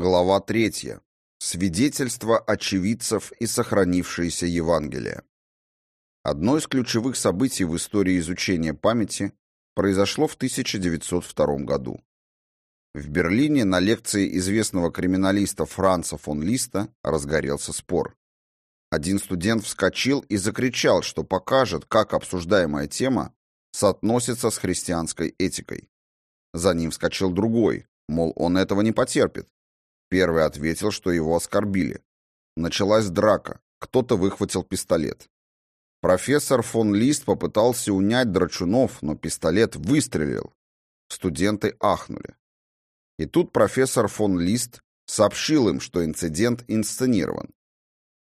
Глава 3. Свидетельства очевидцев и сохранившиеся Евангелия. Одно из ключевых событий в истории изучения памяти произошло в 1902 году. В Берлине на лекции известного криминалиста Франца фон Листа разгорелся спор. Один студент вскочил и закричал, что покажет, как обсуждаемая тема соотносится с христианской этикой. За ним вскочил другой, мол, он этого не потерпит Первый ответил, что его оскорбили. Началась драка. Кто-то выхватил пистолет. Профессор фон Лист попытался унять драчунов, но пистолет выстрелил. Студенты ахнули. И тут профессор фон Лист сообщил им, что инцидент инсценирован.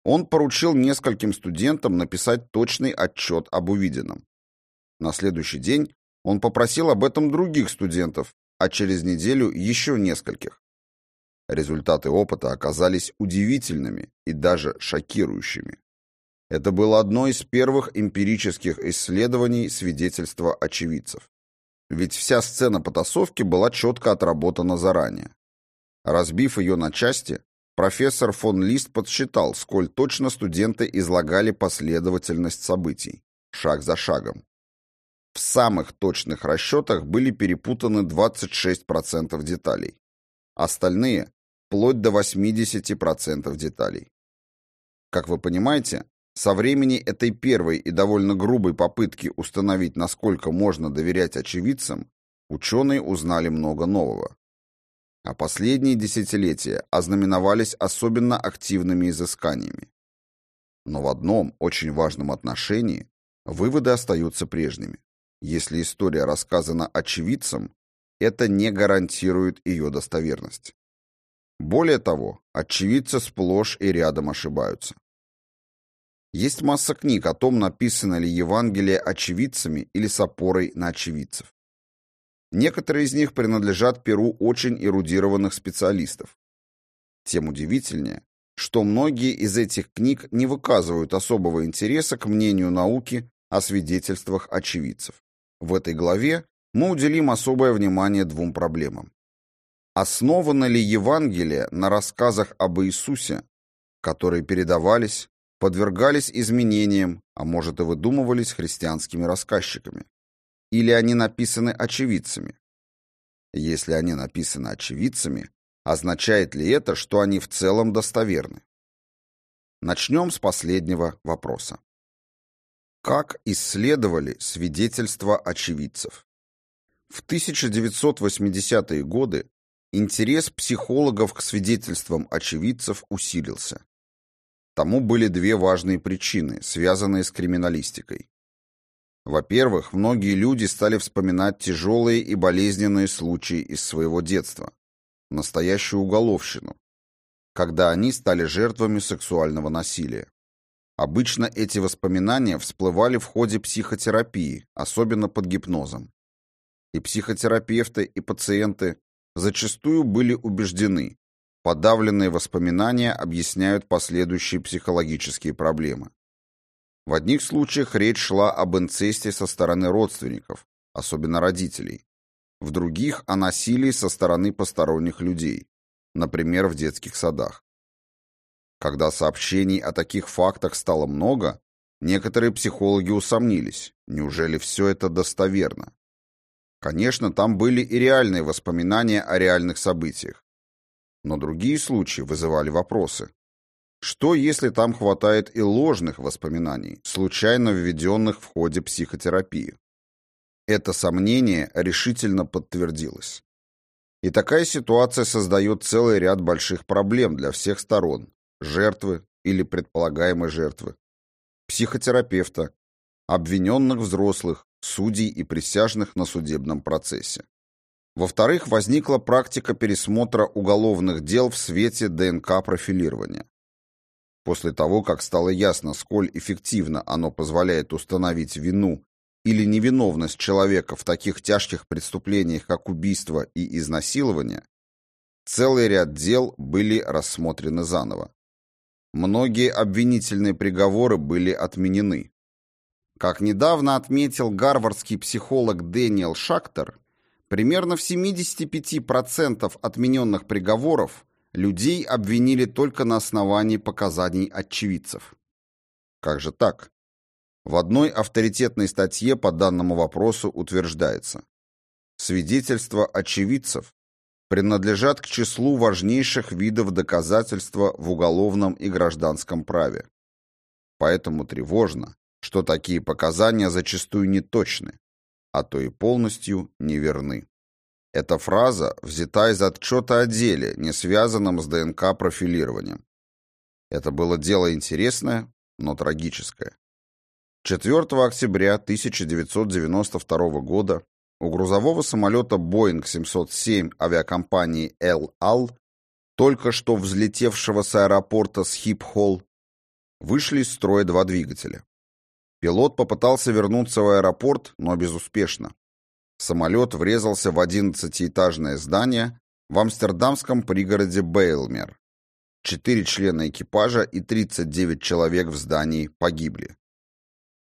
Он поручил нескольким студентам написать точный отчет об увиденном. На следующий день он попросил об этом других студентов, а через неделю еще нескольких. Результаты опыта оказались удивительными и даже шокирующими. Это было одно из первых эмпирических исследований свидетельства очевидцев. Ведь вся сцена потасовки была четко отработана заранее. Разбив ее на части, профессор фон Лист подсчитал, сколь точно студенты излагали последовательность событий, шаг за шагом. В самых точных расчетах были перепутаны 26% деталей. Остальные вплоть до 80% деталей. Как вы понимаете, со времени этой первой и довольно грубой попытки установить, насколько можно доверять очевидцам, ученые узнали много нового. А последние десятилетия ознаменовались особенно активными изысканиями. Но в одном очень важном отношении выводы остаются прежними. Если история рассказана очевидцам, это не гарантирует ее достоверность. Более того, очевидцы сплошь и рядом ошибаются. Есть масса книг о том, написано ли Евангелие очевидцами или с опорой на очевидцев. Некоторые из них принадлежат перу очень эрудированных специалистов. Тем удивительнее, что многие из этих книг не выказывают особого интереса к мнению науки о свидетельствах очевидцев. В этой главе мы уделим особое внимание двум проблемам. Основано ли Евангелие на рассказах об Иисусе, которые передавались, подвергались изменениям, а может и выдумывались христианскими рассказчиками? Или они написаны очевидцами? Если они написаны очевидцами, означает ли это, что они в целом достоверны? Начнем с последнего вопроса. Как исследовали свидетельства очевидцев? В 1980-е годы Интерес психологов к свидетельствам очевидцев усилился. Тому были две важные причины, связанные с криминалистикой. Во-первых, многие люди стали вспоминать тяжелые и болезненные случаи из своего детства, настоящую уголовщину, когда они стали жертвами сексуального насилия. Обычно эти воспоминания всплывали в ходе психотерапии, особенно под гипнозом. И психотерапевты, и пациенты зачастую были убеждены, подавленные воспоминания объясняют последующие психологические проблемы. В одних случаях речь шла об инцесте со стороны родственников, особенно родителей. В других – о насилии со стороны посторонних людей, например, в детских садах. Когда сообщений о таких фактах стало много, некоторые психологи усомнились, неужели все это достоверно? Конечно, там были и реальные воспоминания о реальных событиях. Но другие случаи вызывали вопросы. Что, если там хватает и ложных воспоминаний, случайно введенных в ходе психотерапии? Это сомнение решительно подтвердилось. И такая ситуация создает целый ряд больших проблем для всех сторон – жертвы или предполагаемой жертвы, психотерапевта, обвиненных взрослых, судей и присяжных на судебном процессе. Во-вторых, возникла практика пересмотра уголовных дел в свете ДНК-профилирования. После того, как стало ясно, сколь эффективно оно позволяет установить вину или невиновность человека в таких тяжких преступлениях, как убийство и изнасилование, целый ряд дел были рассмотрены заново. Многие обвинительные приговоры были отменены. Как недавно отметил гарвардский психолог Дэниел Шактер, примерно в 75% отмененных приговоров людей обвинили только на основании показаний очевидцев. Как же так? В одной авторитетной статье по данному вопросу утверждается, свидетельства очевидцев принадлежат к числу важнейших видов доказательства в уголовном и гражданском праве. Поэтому тревожно, что такие показания зачастую неточны, а то и полностью неверны. Эта фраза взята из отчета о деле, не связанном с ДНК-профилированием. Это было дело интересное, но трагическое. 4 октября 1992 года у грузового самолета Boeing 707 авиакомпании El Al, только что взлетевшего с аэропорта Схип-Холл, вышли из строя два двигателя. Пилот попытался вернуться в аэропорт, но безуспешно. Самолет врезался в 11-этажное здание в амстердамском пригороде Бейлмер. Четыре члена экипажа и 39 человек в здании погибли.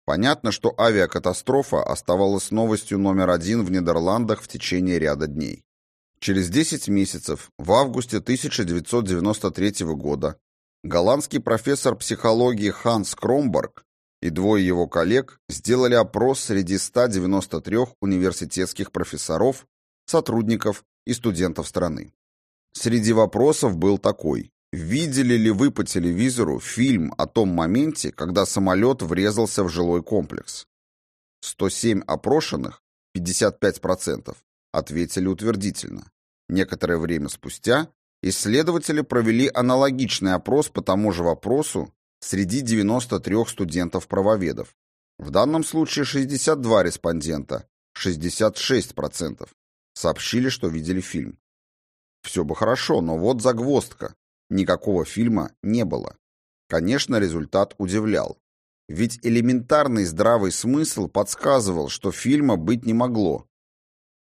Понятно, что авиакатастрофа оставалась новостью номер один в Нидерландах в течение ряда дней. Через 10 месяцев, в августе 1993 года, голландский профессор психологии Ханс Кромберг и двое его коллег сделали опрос среди 193 университетских профессоров, сотрудников и студентов страны. Среди вопросов был такой. Видели ли вы по телевизору фильм о том моменте, когда самолет врезался в жилой комплекс? 107 опрошенных, 55%, ответили утвердительно. Некоторое время спустя исследователи провели аналогичный опрос по тому же вопросу среди 93 студентов-правоведов. В данном случае 62 респондента, 66%, сообщили, что видели фильм. Все бы хорошо, но вот загвоздка. Никакого фильма не было. Конечно, результат удивлял. Ведь элементарный здравый смысл подсказывал, что фильма быть не могло.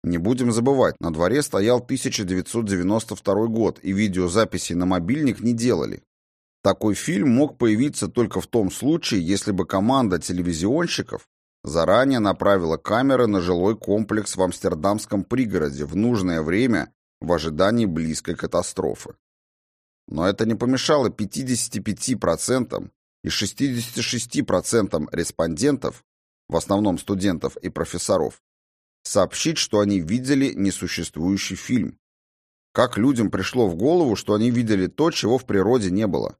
Не будем забывать, на дворе стоял 1992 год, и видеозаписи на мобильник не делали. Такой фильм мог появиться только в том случае, если бы команда телевизионщиков заранее направила камеры на жилой комплекс в амстердамском пригороде в нужное время в ожидании близкой катастрофы. Но это не помешало 55% и 66% респондентов, в основном студентов и профессоров, сообщить, что они видели несуществующий фильм. Как людям пришло в голову, что они видели то, чего в природе не было?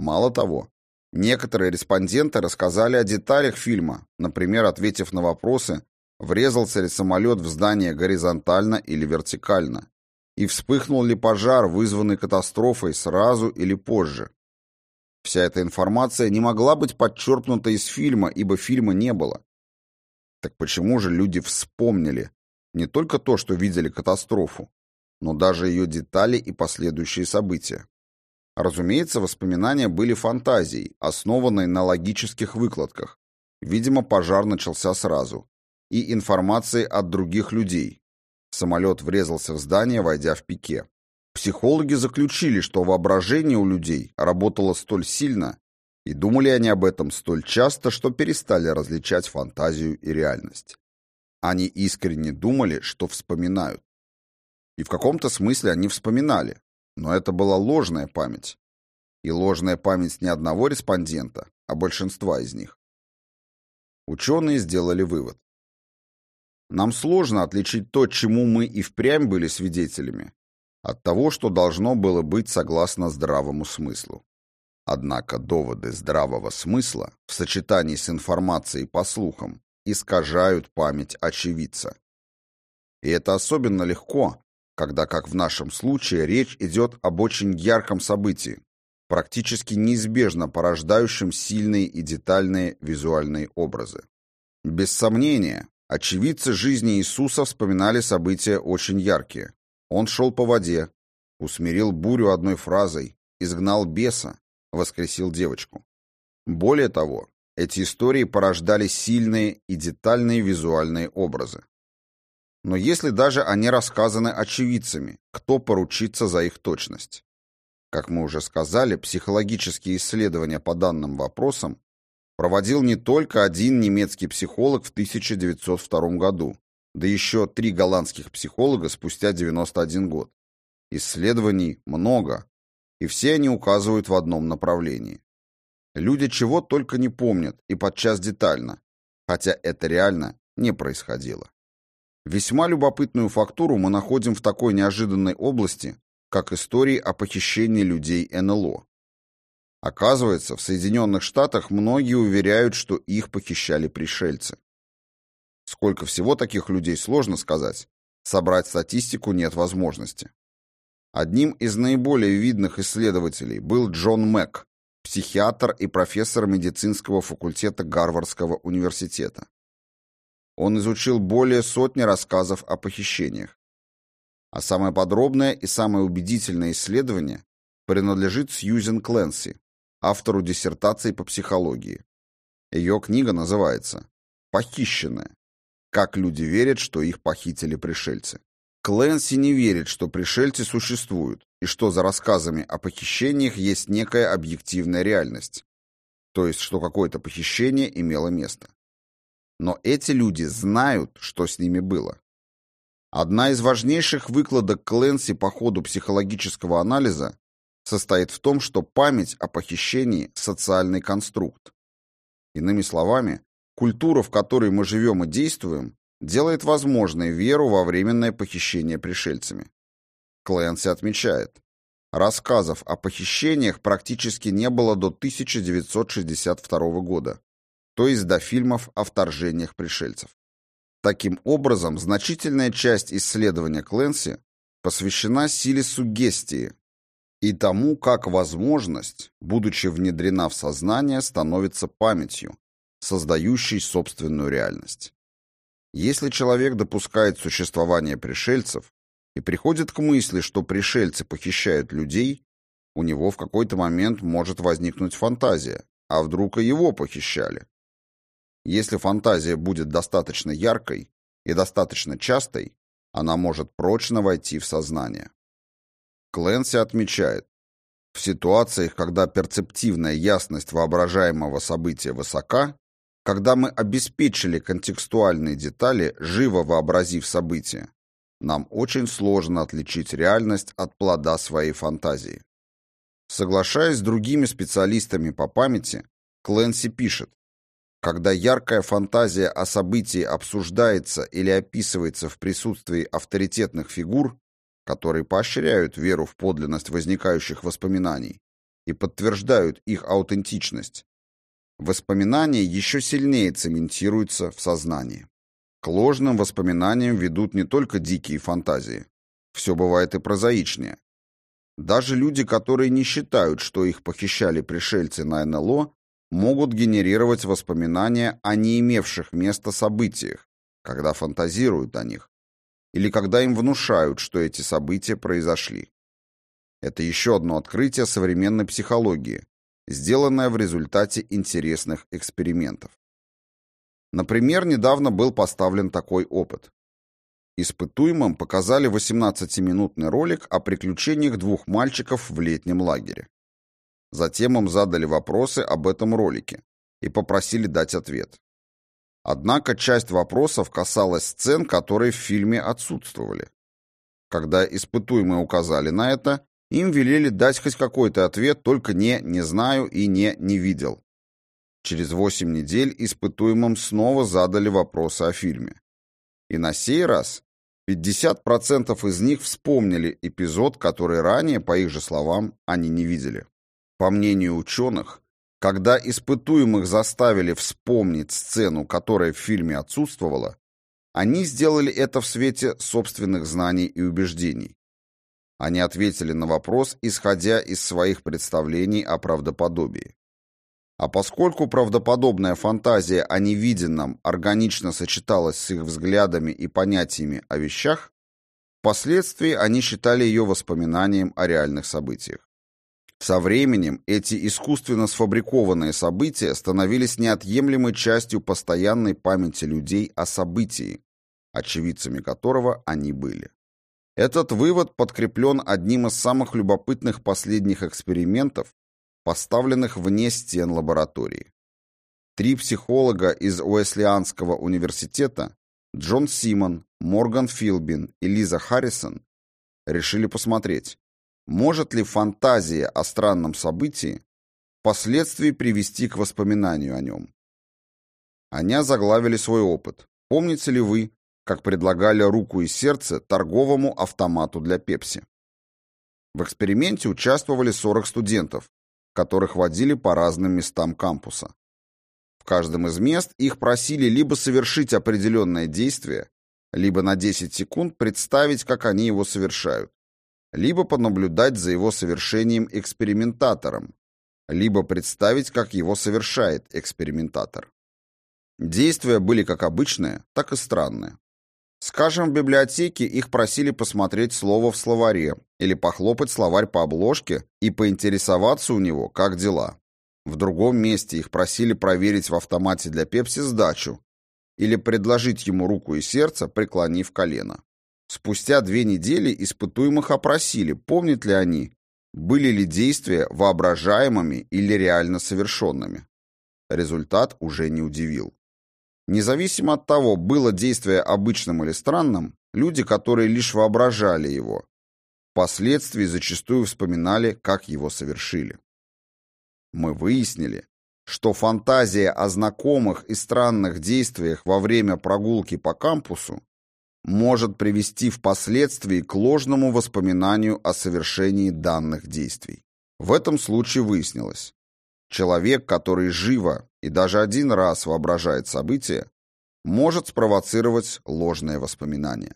Мало того, некоторые респонденты рассказали о деталях фильма, например, ответив на вопросы, врезался ли самолет в здание горизонтально или вертикально, и вспыхнул ли пожар, вызванный катастрофой, сразу или позже. Вся эта информация не могла быть подчеркнута из фильма, ибо фильма не было. Так почему же люди вспомнили не только то, что видели катастрофу, но даже ее детали и последующие события? Разумеется, воспоминания были фантазией, основанной на логических выкладках. Видимо, пожар начался сразу. И информацией от других людей. Самолет врезался в здание, войдя в пике. Психологи заключили, что воображение у людей работало столь сильно, и думали они об этом столь часто, что перестали различать фантазию и реальность. Они искренне думали, что вспоминают. И в каком-то смысле они вспоминали, но это была ложная память. И ложная память не одного респондента, а большинства из них. Ученые сделали вывод. Нам сложно отличить то, чему мы и впрямь были свидетелями, от того, что должно было быть согласно здравому смыслу. Однако доводы здравого смысла в сочетании с информацией по слухам искажают память очевидца. И это особенно легко, когда, как в нашем случае, речь идет об очень ярком событии, практически неизбежно порождающем сильные и детальные визуальные образы. Без сомнения, очевидцы жизни Иисуса вспоминали события очень яркие. Он шел по воде, усмирил бурю одной фразой, изгнал беса, воскресил девочку. Более того, эти истории порождали сильные и детальные визуальные образы. Но если даже они рассказаны очевидцами, кто поручится за их точность? Как мы уже сказали, психологические исследования по данным вопросам проводил не только один немецкий психолог в 1902 году, да еще три голландских психолога спустя 91 год. Исследований много, и все они указывают в одном направлении. Люди чего только не помнят, и подчас детально, хотя это реально не происходило. Весьма любопытную фактуру мы находим в такой неожиданной области, как истории о похищении людей НЛО. Оказывается, в Соединенных Штатах многие уверяют, что их похищали пришельцы. Сколько всего таких людей сложно сказать, собрать статистику нет возможности. Одним из наиболее видных исследователей был Джон Мэг, психиатр и профессор медицинского факультета Гарвардского университета. Он изучил более сотни рассказов о похищениях. А самое подробное и самое убедительное исследование принадлежит Сьюзен Кленси, автору диссертации по психологии. Ее книга называется «Похищенная. Как люди верят, что их похитили пришельцы». Кленси не верит, что пришельцы существуют, и что за рассказами о похищениях есть некая объективная реальность, то есть что какое-то похищение имело место. Но эти люди знают, что с ними было. Одна из важнейших выкладок Кленси по ходу психологического анализа состоит в том, что память о похищении – социальный конструкт. Иными словами, культура, в которой мы живем и действуем, делает возможной веру во временное похищение пришельцами. Клэнси отмечает, рассказов о похищениях практически не было до 1962 года, то есть до фильмов о вторжениях пришельцев. Таким образом, значительная часть исследования Клэнси посвящена силе сугестии и тому, как возможность, будучи внедрена в сознание, становится памятью, создающей собственную реальность. Если человек допускает существование пришельцев и приходит к мысли, что пришельцы похищают людей, у него в какой-то момент может возникнуть фантазия, а вдруг и его похищали. Если фантазия будет достаточно яркой и достаточно частой, она может прочно войти в сознание. Кленси отмечает, в ситуациях, когда перцептивная ясность воображаемого события высока, когда мы обеспечили контекстуальные детали, живо вообразив события, нам очень сложно отличить реальность от плода своей фантазии. Соглашаясь с другими специалистами по памяти, Кленси пишет, когда яркая фантазия о событии обсуждается или описывается в присутствии авторитетных фигур, которые поощряют веру в подлинность возникающих воспоминаний и подтверждают их аутентичность, Воспоминания еще сильнее цементируются в сознании. К ложным воспоминаниям ведут не только дикие фантазии. Все бывает и прозаичнее. Даже люди, которые не считают, что их похищали пришельцы на НЛО, могут генерировать воспоминания о не имевших места событиях, когда фантазируют о них, или когда им внушают, что эти события произошли. Это еще одно открытие современной психологии, сделанное в результате интересных экспериментов. Например, недавно был поставлен такой опыт. Испытуемым показали 18-минутный ролик о приключениях двух мальчиков в летнем лагере. Затем им задали вопросы об этом ролике и попросили дать ответ. Однако часть вопросов касалась сцен, которые в фильме отсутствовали. Когда испытуемые указали на это, им велели дать хоть какой-то ответ, только не «не знаю» и «не не видел». Через восемь недель испытуемым снова задали вопросы о фильме. И на сей раз 50% из них вспомнили эпизод, который ранее, по их же словам, они не видели. По мнению ученых, когда испытуемых заставили вспомнить сцену, которая в фильме отсутствовала, они сделали это в свете собственных знаний и убеждений. Они ответили на вопрос, исходя из своих представлений о правдоподобии. А поскольку правдоподобная фантазия о невиденном органично сочеталась с их взглядами и понятиями о вещах, впоследствии они считали ее воспоминанием о реальных событиях. Со временем эти искусственно сфабрикованные события становились неотъемлемой частью постоянной памяти людей о событии, очевидцами которого они были. Этот вывод подкреплен одним из самых любопытных последних экспериментов, поставленных вне стен лаборатории. Три психолога из Уэслианского университета, Джон Симон, Морган Филбин и Лиза Харрисон, решили посмотреть, может ли фантазия о странном событии впоследствии привести к воспоминанию о нем. Они озаглавили свой опыт. Помните ли вы, как предлагали руку и сердце торговому автомату для пепси? В эксперименте участвовали 40 студентов, которых водили по разным местам кампуса. В каждом из мест их просили либо совершить определенное действие, либо на 10 секунд представить, как они его совершают, либо понаблюдать за его совершением экспериментатором, либо представить, как его совершает экспериментатор. Действия были как обычные, так и странные. Скажем, в библиотеке их просили посмотреть слово в словаре или похлопать словарь по обложке и поинтересоваться у него, как дела. В другом месте их просили проверить в автомате для пепси сдачу или предложить ему руку и сердце, преклонив колено. Спустя две недели испытуемых опросили, помнят ли они, были ли действия воображаемыми или реально совершенными. Результат уже не удивил. Независимо от того, было действие обычным или странным, люди, которые лишь воображали его, впоследствии зачастую вспоминали, как его совершили. Мы выяснили, что фантазия о знакомых и странных действиях во время прогулки по кампусу может привести впоследствии к ложному воспоминанию о совершении данных действий. В этом случае выяснилось, человек, который живо и даже один раз воображает событие, может спровоцировать ложное воспоминание.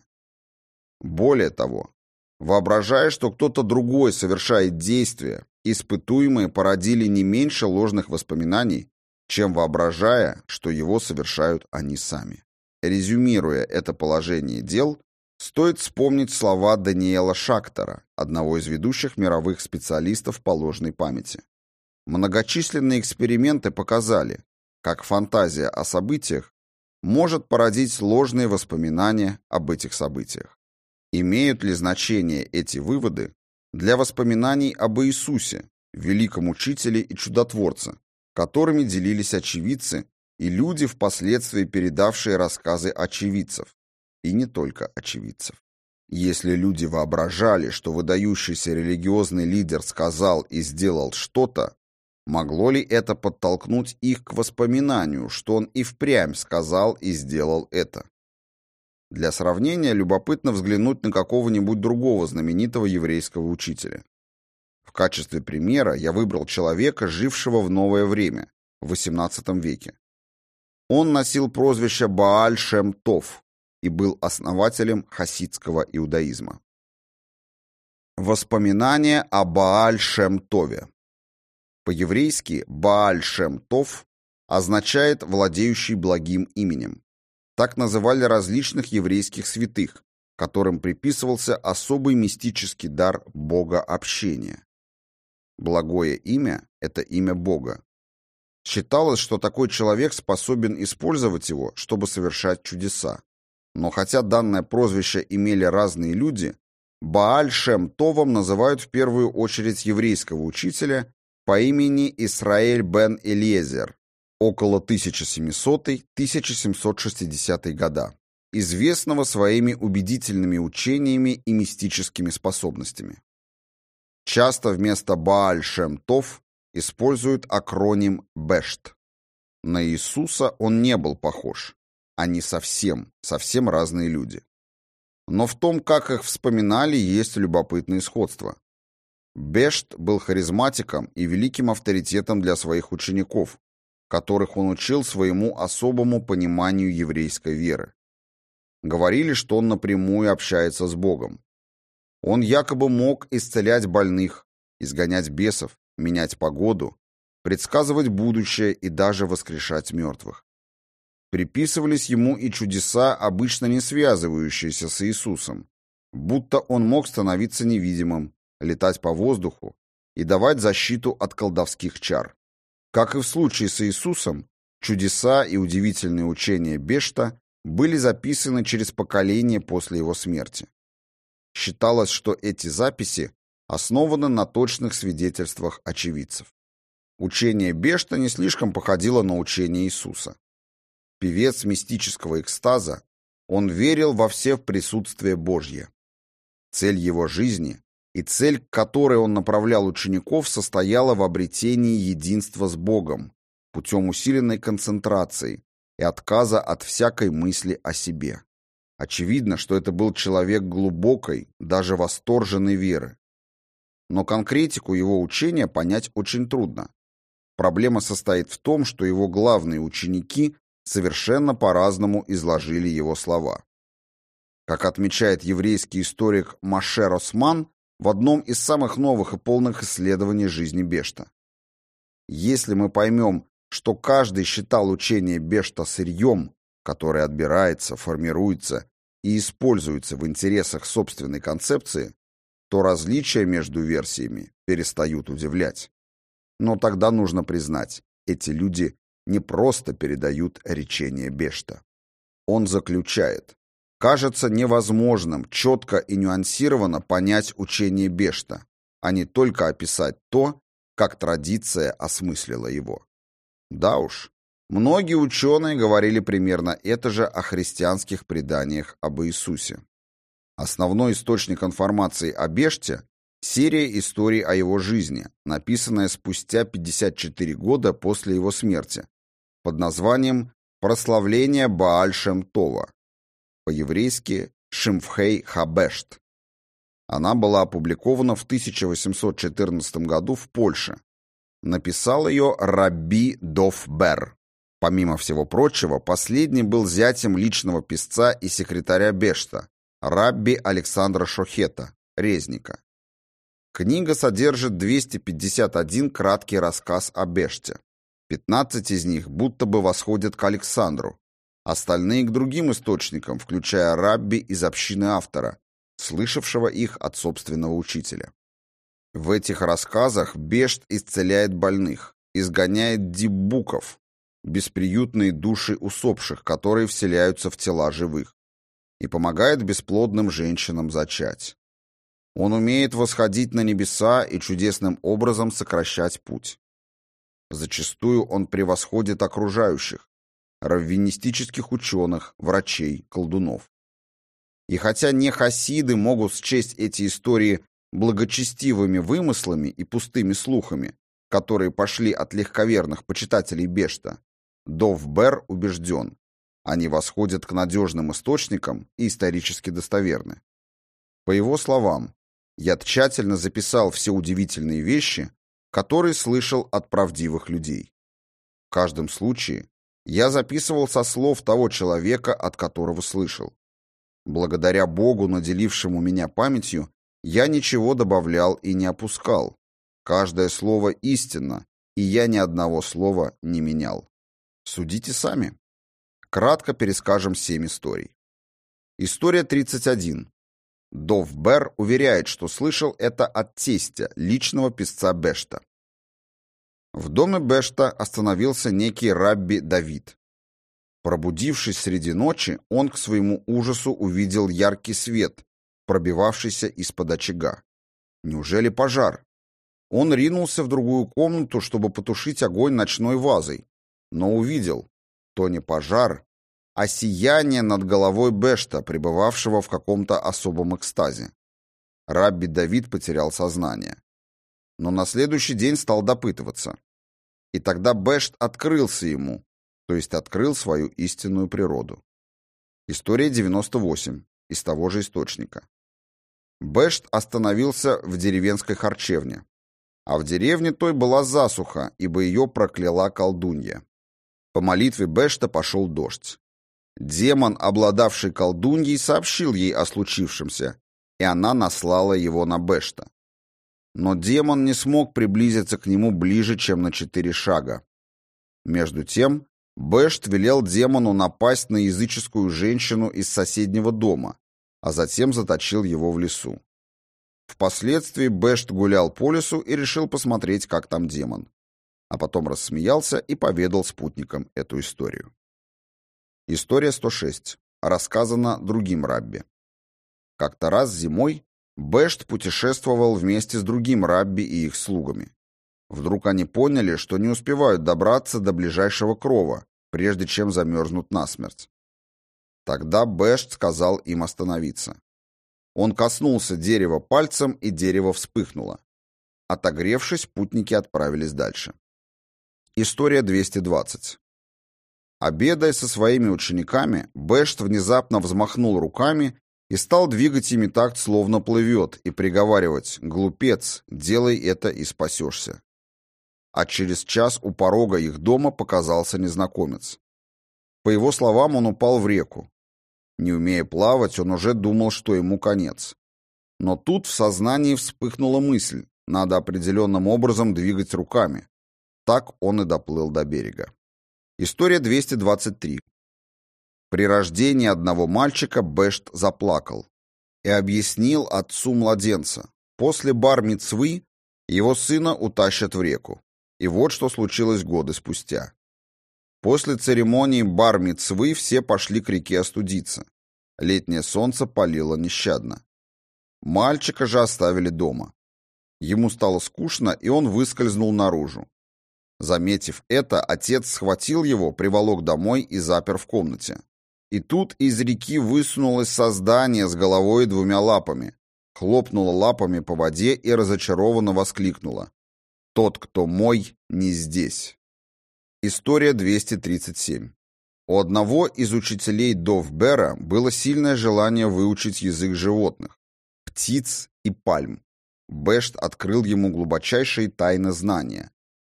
Более того, воображая, что кто-то другой совершает действие, испытуемые породили не меньше ложных воспоминаний, чем воображая, что его совершают они сами. Резюмируя это положение дел, стоит вспомнить слова Даниэла Шактора, одного из ведущих мировых специалистов по ложной памяти. Многочисленные эксперименты показали, как фантазия о событиях может породить ложные воспоминания об этих событиях. Имеют ли значение эти выводы для воспоминаний об Иисусе, великом учителе и чудотворце, которыми делились очевидцы и люди, впоследствии передавшие рассказы очевидцев, и не только очевидцев. Если люди воображали, что выдающийся религиозный лидер сказал и сделал что-то, могло ли это подтолкнуть их к воспоминанию, что он и впрямь сказал и сделал это? Для сравнения любопытно взглянуть на какого-нибудь другого знаменитого еврейского учителя. В качестве примера я выбрал человека, жившего в новое время, в XVIII веке. Он носил прозвище Бааль Шем Тов и был основателем хасидского иудаизма. Воспоминания о Бааль Шем Тове. По-еврейски Бааль Шем Тов означает «владеющий благим именем». Так называли различных еврейских святых, которым приписывался особый мистический дар Бога общения. Благое имя – это имя Бога, Считалось, что такой человек способен использовать его, чтобы совершать чудеса. Но хотя данное прозвище имели разные люди, Бааль Шем Товом называют в первую очередь еврейского учителя по имени Исраэль бен Элиезер, около 1700-1760 года, известного своими убедительными учениями и мистическими способностями. Часто вместо Бааль Шем Тов используют акроним БЭШТ. На Иисуса он не был похож. Они совсем, совсем разные люди. Но в том, как их вспоминали, есть любопытное сходство. Бешт был харизматиком и великим авторитетом для своих учеников, которых он учил своему особому пониманию еврейской веры. Говорили, что он напрямую общается с Богом. Он якобы мог исцелять больных, изгонять бесов, менять погоду, предсказывать будущее и даже воскрешать мертвых. Приписывались ему и чудеса, обычно не связывающиеся с Иисусом, будто он мог становиться невидимым, летать по воздуху и давать защиту от колдовских чар. Как и в случае с Иисусом, чудеса и удивительные учения Бешта были записаны через поколение после его смерти. Считалось, что эти записи основаны на точных свидетельствах очевидцев. Учение Бешта не слишком походило на учение Иисуса. Певец мистического экстаза, он верил во все присутствие Божье. Цель его жизни и цель, к которой он направлял учеников, состояла в обретении единства с Богом путем усиленной концентрации и отказа от всякой мысли о себе. Очевидно, что это был человек глубокой, даже восторженной веры. Но конкретику его учения понять очень трудно. Проблема состоит в том, что его главные ученики совершенно по-разному изложили его слова. Как отмечает еврейский историк Машер Осман, в одном из самых новых и полных исследований жизни Бешта. Если мы поймем, что каждый считал учение Бешта сырьем, которое отбирается, формируется и используется в интересах собственной концепции, то различия между версиями перестают удивлять. Но тогда нужно признать, эти люди не просто передают речение Бешта. Он заключает, Кажется невозможным четко и нюансированно понять учение Бешта, а не только описать то, как традиция осмыслила его. Да уж, многие ученые говорили примерно это же о христианских преданиях об Иисусе. Основной источник информации о Беште – серия историй о его жизни, написанная спустя 54 года после его смерти, под названием «Прославление Бааль-Шем-Това», по-еврейски Шимфхей Хабешт. Она была опубликована в 1814 году в Польше. Написал ее Рабби Дофбер. Помимо всего прочего, последний был зятем личного писца и секретаря Бешта, Рабби Александра Шохета, резника. Книга содержит 251 краткий рассказ о Беште. 15 из них будто бы восходят к Александру, остальные к другим источникам, включая рабби из общины автора, слышавшего их от собственного учителя. В этих рассказах Бешт исцеляет больных, изгоняет дибуков, бесприютные души усопших, которые вселяются в тела живых, и помогает бесплодным женщинам зачать. Он умеет восходить на небеса и чудесным образом сокращать путь. Зачастую он превосходит окружающих, раввинистических ученых, врачей, колдунов. И хотя не хасиды могут счесть эти истории благочестивыми вымыслами и пустыми слухами, которые пошли от легковерных почитателей Бешта, Довбер убежден, они восходят к надежным источникам и исторически достоверны. По его словам, я тщательно записал все удивительные вещи, которые слышал от правдивых людей. В каждом случае я записывал со слов того человека, от которого слышал. Благодаря Богу, наделившему меня памятью, я ничего добавлял и не опускал. Каждое слово истинно, и я ни одного слова не менял. Судите сами. Кратко перескажем семь историй. История 31. Довбер уверяет, что слышал это от тестя, личного писца Бешта. В доме Бешта остановился некий рабби Давид. Пробудившись среди ночи, он к своему ужасу увидел яркий свет, пробивавшийся из-под очага. Неужели пожар? Он ринулся в другую комнату, чтобы потушить огонь ночной вазой, но увидел, то не пожар, а сияние над головой Бешта, пребывавшего в каком-то особом экстазе. Рабби Давид потерял сознание. Но на следующий день стал допытываться. И тогда Бешт открылся ему, то есть открыл свою истинную природу. История 98, из того же источника. Бешт остановился в деревенской харчевне, а в деревне той была засуха, ибо ее прокляла колдунья. По молитве Бешта пошел дождь. Демон, обладавший колдуньей, сообщил ей о случившемся, и она наслала его на Бешта. Но демон не смог приблизиться к нему ближе, чем на четыре шага. Между тем, Бэшт велел демону напасть на языческую женщину из соседнего дома, а затем заточил его в лесу. Впоследствии Бэшт гулял по лесу и решил посмотреть, как там демон. А потом рассмеялся и поведал спутникам эту историю. История 106. Рассказана другим рабби. Как-то раз зимой Бешт путешествовал вместе с другим рабби и их слугами. Вдруг они поняли, что не успевают добраться до ближайшего крова, прежде чем замерзнут насмерть. Тогда Бешт сказал им остановиться. Он коснулся дерева пальцем, и дерево вспыхнуло. Отогревшись, путники отправились дальше. История 220. Обедая со своими учениками, Бэшт внезапно взмахнул руками и стал двигать ими так, словно плывет, и приговаривать «Глупец, делай это и спасешься». А через час у порога их дома показался незнакомец. По его словам, он упал в реку. Не умея плавать, он уже думал, что ему конец. Но тут в сознании вспыхнула мысль, надо определенным образом двигать руками. Так он и доплыл до берега. История 223. При рождении одного мальчика Бешт заплакал и объяснил отцу младенца. После бар-мицвы его сына утащат в реку. И вот что случилось годы спустя. После церемонии бар-мицвы все пошли к реке остудиться. Летнее солнце палило нещадно. Мальчика же оставили дома. Ему стало скучно, и он выскользнул наружу. Заметив это, отец схватил его, приволок домой и запер в комнате. И тут из реки высунулось создание с головой и двумя лапами, хлопнуло лапами по воде и разочарованно воскликнуло. «Тот, кто мой, не здесь». История 237. У одного из учителей Довбера было сильное желание выучить язык животных, птиц и пальм. Бешт открыл ему глубочайшие тайны знания,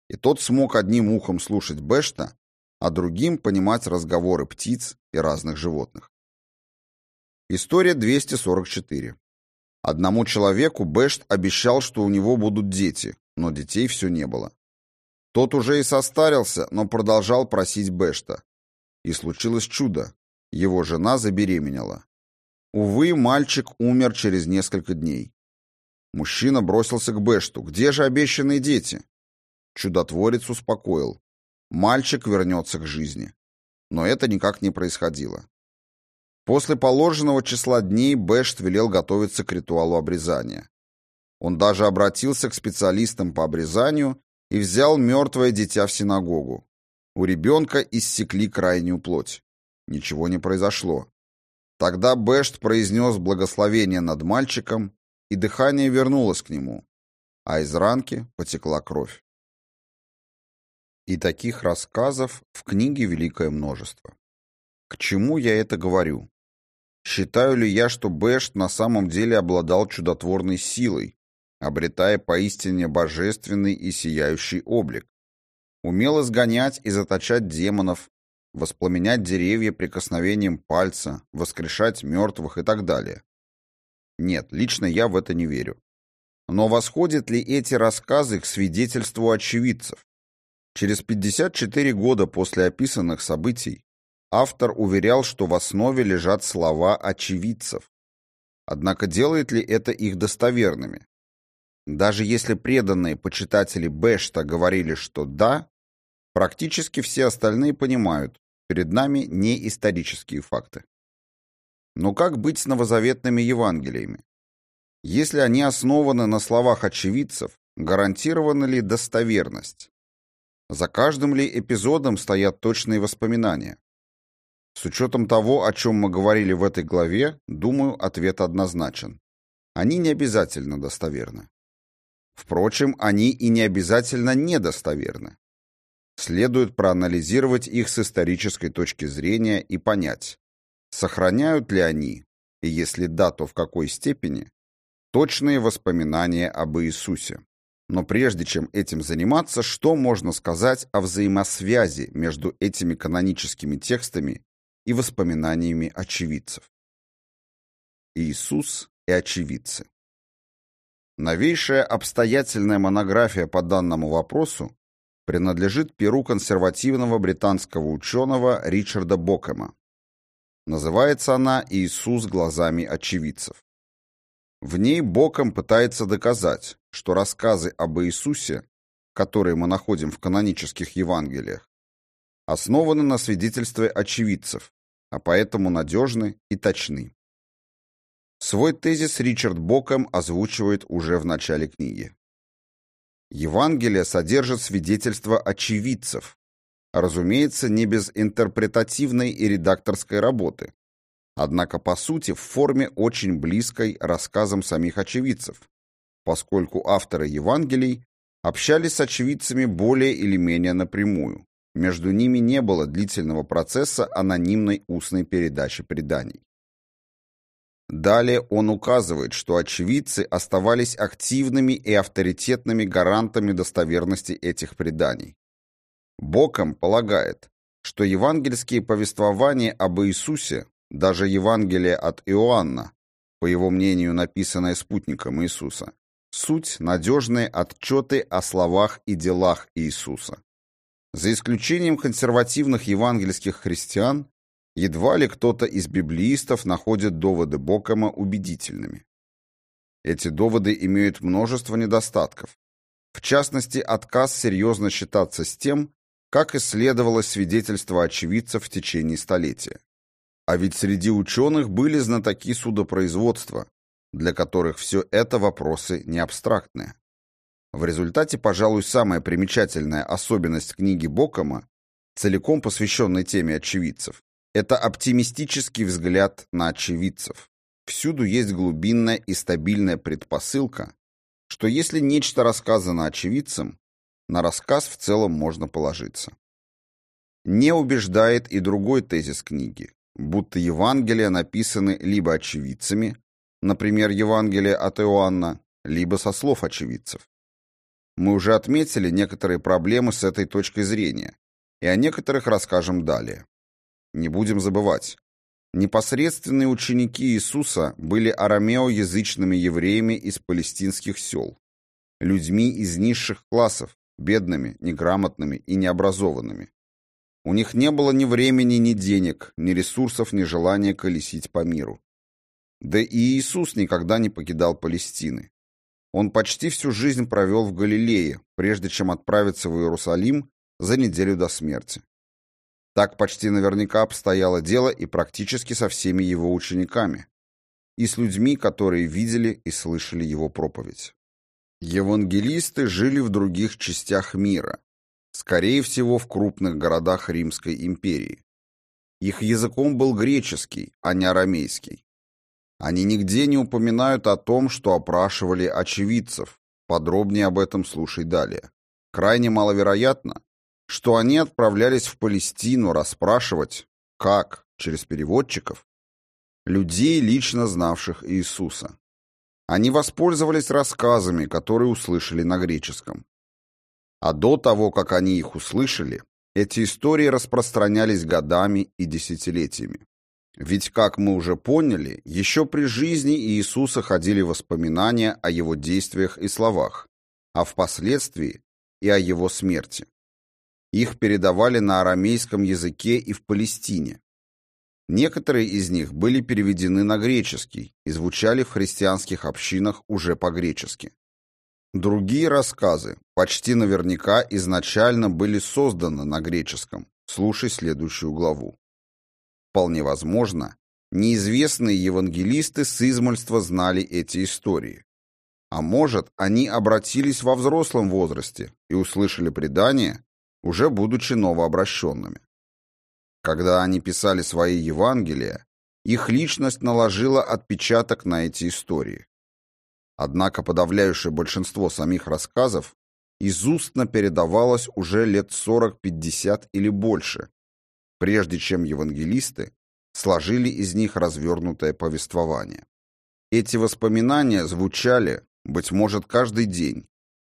и тот смог одним ухом слушать Бешта, а другим понимать разговоры птиц и разных животных. История 244. Одному человеку Бешт обещал, что у него будут дети, но детей все не было. Тот уже и состарился, но продолжал просить Бешта. И случилось чудо. Его жена забеременела. Увы, мальчик умер через несколько дней. Мужчина бросился к Бешту. «Где же обещанные дети?» Чудотворец успокоил. Мальчик вернется к жизни. Но это никак не происходило. После положенного числа дней Бэшт велел готовиться к ритуалу обрезания. Он даже обратился к специалистам по обрезанию и взял мертвое дитя в синагогу. У ребенка иссекли крайнюю плоть. Ничего не произошло. Тогда Бэшт произнес благословение над мальчиком, и дыхание вернулось к нему, а из ранки потекла кровь. И таких рассказов в книге великое множество. К чему я это говорю? Считаю ли я, что Бэшт на самом деле обладал чудотворной силой, обретая поистине божественный и сияющий облик? Умел изгонять и заточать демонов, воспламенять деревья прикосновением пальца, воскрешать мертвых и так далее. Нет, лично я в это не верю. Но восходят ли эти рассказы к свидетельству очевидцев? Через 54 года после описанных событий автор уверял, что в основе лежат слова очевидцев. Однако делает ли это их достоверными? Даже если преданные почитатели Бэшта говорили, что да, практически все остальные понимают, перед нами не исторические факты. Но как быть с новозаветными Евангелиями? Если они основаны на словах очевидцев, гарантирована ли достоверность? За каждым ли эпизодом стоят точные воспоминания? С учетом того, о чем мы говорили в этой главе, думаю, ответ однозначен. Они не обязательно достоверны. Впрочем, они и не обязательно недостоверны. Следует проанализировать их с исторической точки зрения и понять, сохраняют ли они, и если да, то в какой степени, точные воспоминания об Иисусе. Но прежде чем этим заниматься, что можно сказать о взаимосвязи между этими каноническими текстами и воспоминаниями очевидцев? Иисус и очевидцы. Новейшая обстоятельная монография по данному вопросу принадлежит перу консервативного британского ученого Ричарда Бокема. Называется она «Иисус глазами очевидцев». В ней Боком пытается доказать, что рассказы об Иисусе, которые мы находим в канонических Евангелиях, основаны на свидетельстве очевидцев, а поэтому надежны и точны. Свой тезис Ричард Боком озвучивает уже в начале книги. Евангелие содержит свидетельства очевидцев, разумеется, не без интерпретативной и редакторской работы, однако по сути в форме очень близкой рассказам самих очевидцев, поскольку авторы Евангелий общались с очевидцами более или менее напрямую. Между ними не было длительного процесса анонимной устной передачи преданий. Далее он указывает, что очевидцы оставались активными и авторитетными гарантами достоверности этих преданий. Боком полагает, что евангельские повествования об Иисусе, даже Евангелие от Иоанна, по его мнению, написанное спутником Иисуса, суть надежные отчеты о словах и делах Иисуса. За исключением консервативных евангельских христиан, едва ли кто-то из библеистов находит доводы Бокома убедительными. Эти доводы имеют множество недостатков. В частности, отказ серьезно считаться с тем, как исследовалось свидетельство очевидцев в течение столетия. А ведь среди ученых были знатоки судопроизводства, для которых все это вопросы не абстрактные. В результате, пожалуй, самая примечательная особенность книги Бокома, целиком посвященной теме очевидцев, это оптимистический взгляд на очевидцев. Всюду есть глубинная и стабильная предпосылка, что если нечто рассказано очевидцам, на рассказ в целом можно положиться. Не убеждает и другой тезис книги, будто Евангелия написаны либо очевидцами, например, Евангелие от Иоанна, либо со слов очевидцев. Мы уже отметили некоторые проблемы с этой точкой зрения, и о некоторых расскажем далее. Не будем забывать, непосредственные ученики Иисуса были арамеоязычными евреями из палестинских сел, людьми из низших классов, бедными, неграмотными и необразованными. У них не было ни времени, ни денег, ни ресурсов, ни желания колесить по миру. Да и Иисус никогда не покидал Палестины. Он почти всю жизнь провел в Галилее, прежде чем отправиться в Иерусалим за неделю до смерти. Так почти наверняка обстояло дело и практически со всеми его учениками, и с людьми, которые видели и слышали его проповедь. Евангелисты жили в других частях мира, скорее всего, в крупных городах Римской империи. Их языком был греческий, а не арамейский. Они нигде не упоминают о том, что опрашивали очевидцев. Подробнее об этом слушай далее. Крайне маловероятно, что они отправлялись в Палестину расспрашивать, как, через переводчиков, людей, лично знавших Иисуса. Они воспользовались рассказами, которые услышали на греческом. А до того, как они их услышали, эти истории распространялись годами и десятилетиями. Ведь, как мы уже поняли, еще при жизни Иисуса ходили воспоминания о его действиях и словах, а впоследствии и о его смерти. Их передавали на арамейском языке и в Палестине, Некоторые из них были переведены на греческий и звучали в христианских общинах уже по-гречески. Другие рассказы почти наверняка изначально были созданы на греческом. Слушай следующую главу. Вполне возможно, неизвестные евангелисты с измольства знали эти истории. А может, они обратились во взрослом возрасте и услышали предание, уже будучи новообращенными. Когда они писали свои Евангелия, их личность наложила отпечаток на эти истории. Однако подавляющее большинство самих рассказов из устно передавалось уже лет 40-50 или больше, прежде чем евангелисты сложили из них развернутое повествование. Эти воспоминания звучали, быть может, каждый день,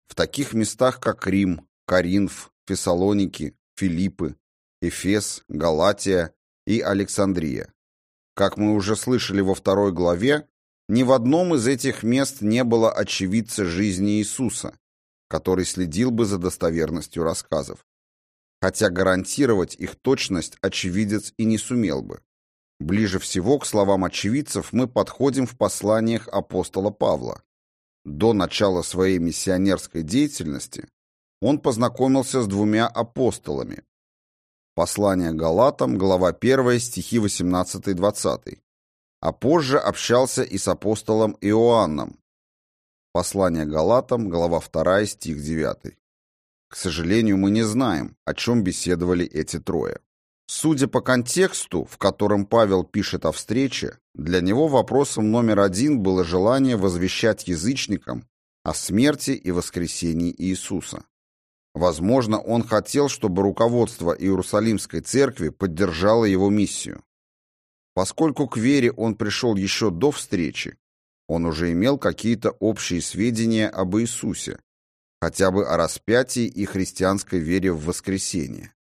в таких местах, как Рим, Коринф, Фессалоники, Филиппы, Эфес, Галатия и Александрия. Как мы уже слышали во второй главе, ни в одном из этих мест не было очевидца жизни Иисуса, который следил бы за достоверностью рассказов. Хотя гарантировать их точность очевидец и не сумел бы. Ближе всего к словам очевидцев мы подходим в посланиях апостола Павла. До начала своей миссионерской деятельности он познакомился с двумя апостолами, Послание Галатам, глава 1, стихи 18-20. А позже общался и с апостолом Иоанном. Послание Галатам, глава 2, стих 9. К сожалению, мы не знаем, о чем беседовали эти трое. Судя по контексту, в котором Павел пишет о встрече, для него вопросом номер один было желание возвещать язычникам о смерти и воскресении Иисуса. Возможно, он хотел, чтобы руководство Иерусалимской церкви поддержало его миссию. Поскольку к вере он пришел еще до встречи, он уже имел какие-то общие сведения об Иисусе, хотя бы о распятии и христианской вере в воскресение.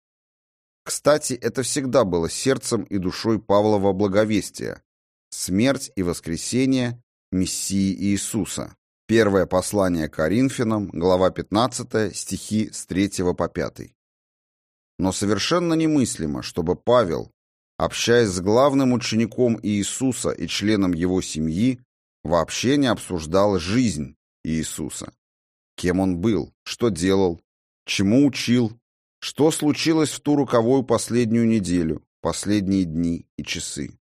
Кстати, это всегда было сердцем и душой Павлова благовестия – смерть и воскресение Мессии Иисуса. Первое послание Коринфянам, глава 15, стихи с 3 по 5. Но совершенно немыслимо, чтобы Павел, общаясь с главным учеником Иисуса и членом его семьи, вообще не обсуждал жизнь Иисуса. Кем он был, что делал, чему учил, что случилось в ту руковую последнюю неделю, последние дни и часы?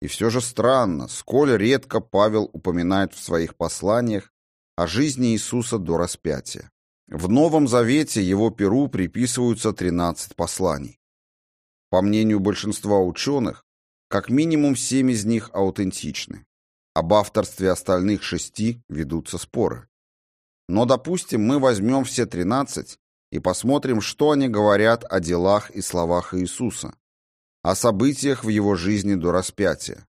И все же странно, сколь редко Павел упоминает в своих посланиях о жизни Иисуса до распятия. В Новом Завете его перу приписываются 13 посланий. По мнению большинства ученых, как минимум семь из них аутентичны. Об авторстве остальных шести ведутся споры. Но, допустим, мы возьмем все 13 и посмотрим, что они говорят о делах и словах Иисуса, о событиях в его жизни до распятия.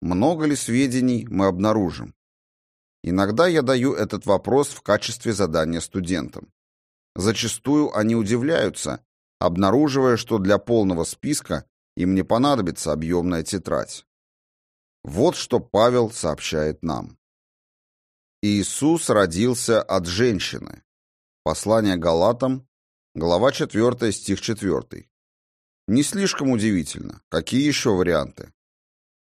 Много ли сведений мы обнаружим? Иногда я даю этот вопрос в качестве задания студентам. Зачастую они удивляются, обнаруживая, что для полного списка им не понадобится объемная тетрадь. Вот что Павел сообщает нам. Иисус родился от женщины. Послание Галатам, глава 4, стих 4. Не слишком удивительно. Какие еще варианты?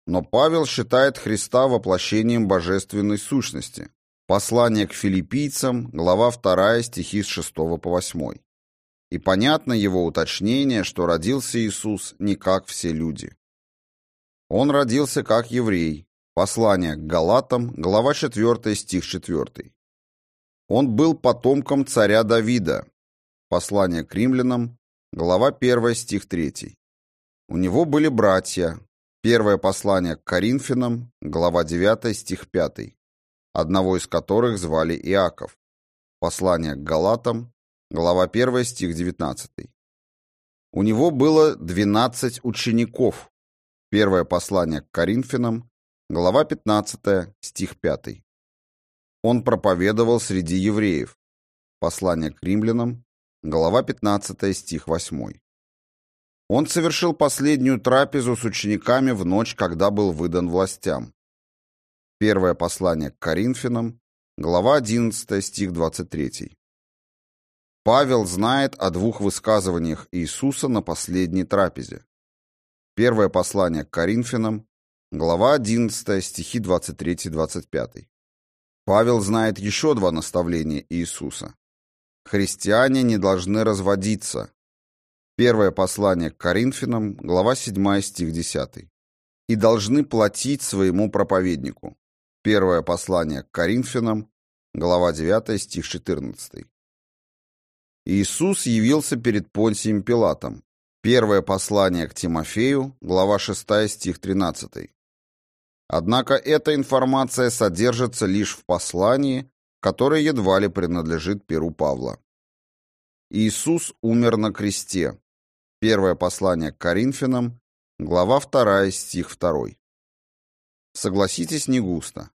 Но Павел считает Христа воплощением божественной сущности. Послание к филиппийцам, глава 2, стихи с 6 по 8. И понятно его уточнение, что родился Иисус не как все люди. Он родился как еврей. Послание к Галатам, глава 4, стих 4. Он был потомком царя Давида. Послание к римлянам, глава 1, стих 3. У него были братья. Первое послание к Коринфянам, глава 9, стих 5, одного из которых звали Иаков. Послание к Галатам, глава 1, стих 19. У него было 12 учеников. Первое послание к Коринфянам, глава 15, стих 5. Он проповедовал среди евреев. Послание к римлянам, глава 15, стих 8. Он совершил последнюю трапезу с учениками в ночь, когда был выдан властям. Первое послание к Коринфянам, глава 11, стих 23. Павел знает о двух высказываниях Иисуса на последней трапезе. Первое послание к Коринфянам, глава 11, стихи 23-25. Павел знает еще два наставления Иисуса. Христиане не должны разводиться. Первое послание к Коринфянам, глава 7, стих 10. И должны платить своему проповеднику. Первое послание к Коринфянам, глава 9, стих 14. Иисус явился перед Понтием Пилатом. Первое послание к Тимофею, глава 6, стих 13. Однако эта информация содержится лишь в послании, которое едва ли принадлежит Перу Павла. Иисус умер на кресте. Первое послание к Коринфянам, глава 2, стих 2. Согласитесь, не густо.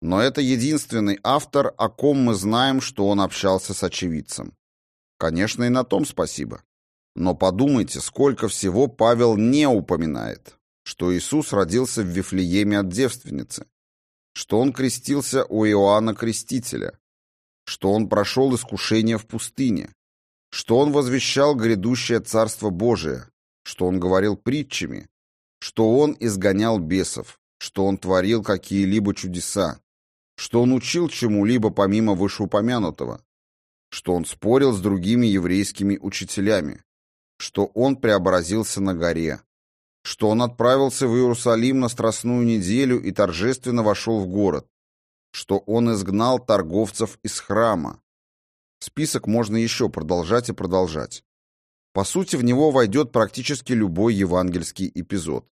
Но это единственный автор, о ком мы знаем, что он общался с очевидцем. Конечно, и на том спасибо. Но подумайте, сколько всего Павел не упоминает что Иисус родился в Вифлееме от девственницы, что он крестился у Иоанна Крестителя, что он прошел искушение в пустыне, что он возвещал грядущее Царство Божие, что он говорил притчами, что он изгонял бесов, что он творил какие-либо чудеса, что он учил чему-либо помимо вышеупомянутого, что он спорил с другими еврейскими учителями, что он преобразился на горе, что он отправился в Иерусалим на Страстную неделю и торжественно вошел в город, что он изгнал торговцев из храма. Список можно еще продолжать и продолжать. По сути, в него войдет практически любой евангельский эпизод.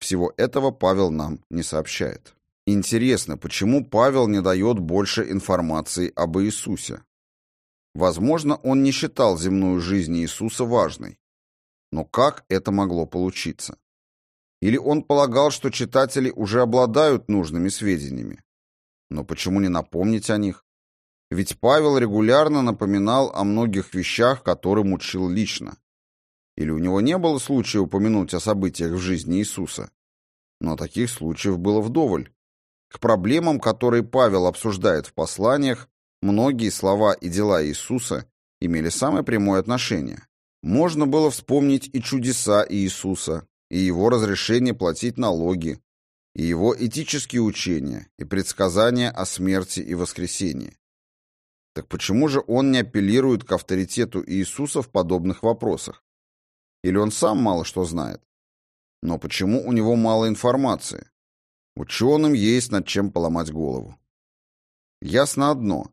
Всего этого Павел нам не сообщает. Интересно, почему Павел не дает больше информации об Иисусе? Возможно, он не считал земную жизнь Иисуса важной. Но как это могло получиться? Или он полагал, что читатели уже обладают нужными сведениями? Но почему не напомнить о них? Ведь Павел регулярно напоминал о многих вещах, которым учил лично. Или у него не было случая упомянуть о событиях в жизни Иисуса? Но таких случаев было вдоволь. К проблемам, которые Павел обсуждает в посланиях, многие слова и дела Иисуса имели самое прямое отношение. Можно было вспомнить и чудеса Иисуса, и его разрешение платить налоги, и его этические учения, и предсказания о смерти и воскресении. Так почему же он не апеллирует к авторитету Иисуса в подобных вопросах? Или он сам мало что знает? Но почему у него мало информации? Ученым есть над чем поломать голову. Ясно одно.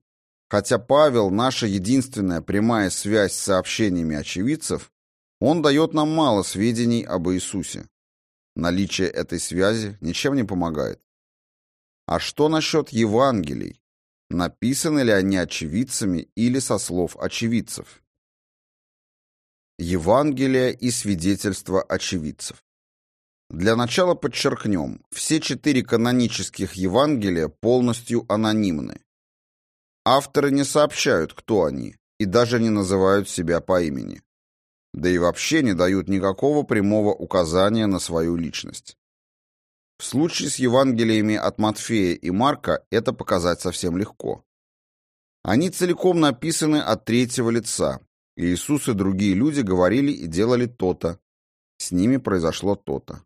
Хотя Павел – наша единственная прямая связь с сообщениями очевидцев, он дает нам мало сведений об Иисусе. Наличие этой связи ничем не помогает. А что насчет Евангелий? Написаны ли они очевидцами или со слов очевидцев? Евангелие и свидетельства очевидцев. Для начала подчеркнем, все четыре канонических Евангелия полностью анонимны. Авторы не сообщают, кто они, и даже не называют себя по имени. Да и вообще не дают никакого прямого указания на свою личность. В случае с Евангелиями от Матфея и Марка это показать совсем легко. Они целиком написаны от третьего лица. Иисус и другие люди говорили и делали то-то. С ними произошло то-то.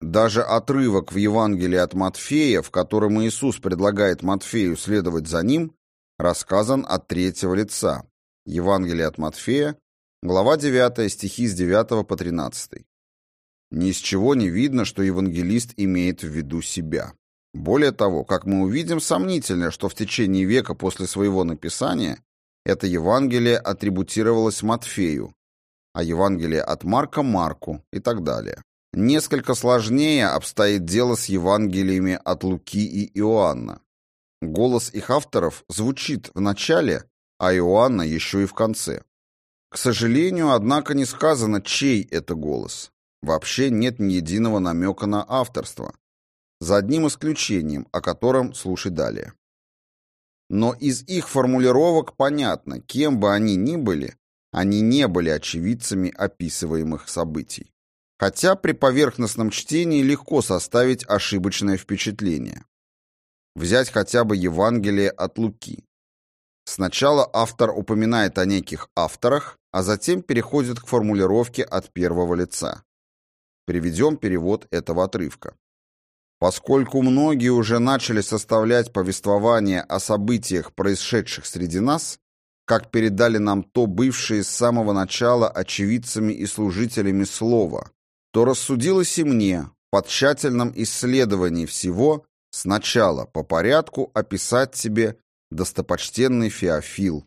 Даже отрывок в Евангелии от Матфея, в котором Иисус предлагает Матфею следовать за ним, рассказан от третьего лица. Евангелие от Матфея, глава 9, стихи с 9 по 13. Ни с чего не видно, что евангелист имеет в виду себя. Более того, как мы увидим, сомнительно, что в течение века после своего написания это Евангелие атрибутировалось Матфею, а Евангелие от Марка – Марку и так далее. Несколько сложнее обстоит дело с Евангелиями от Луки и Иоанна. Голос их авторов звучит в начале, а Иоанна еще и в конце. К сожалению, однако, не сказано, чей это голос. Вообще нет ни единого намека на авторство. За одним исключением, о котором слушай далее. Но из их формулировок понятно, кем бы они ни были, они не были очевидцами описываемых событий. Хотя при поверхностном чтении легко составить ошибочное впечатление. Взять хотя бы Евангелие от Луки. Сначала автор упоминает о неких авторах, а затем переходит к формулировке от первого лица. Приведем перевод этого отрывка. Поскольку многие уже начали составлять повествование о событиях, происшедших среди нас, как передали нам то бывшие с самого начала очевидцами и служителями слова, то рассудилось и мне, по тщательном исследовании всего, сначала по порядку описать себе достопочтенный Феофил.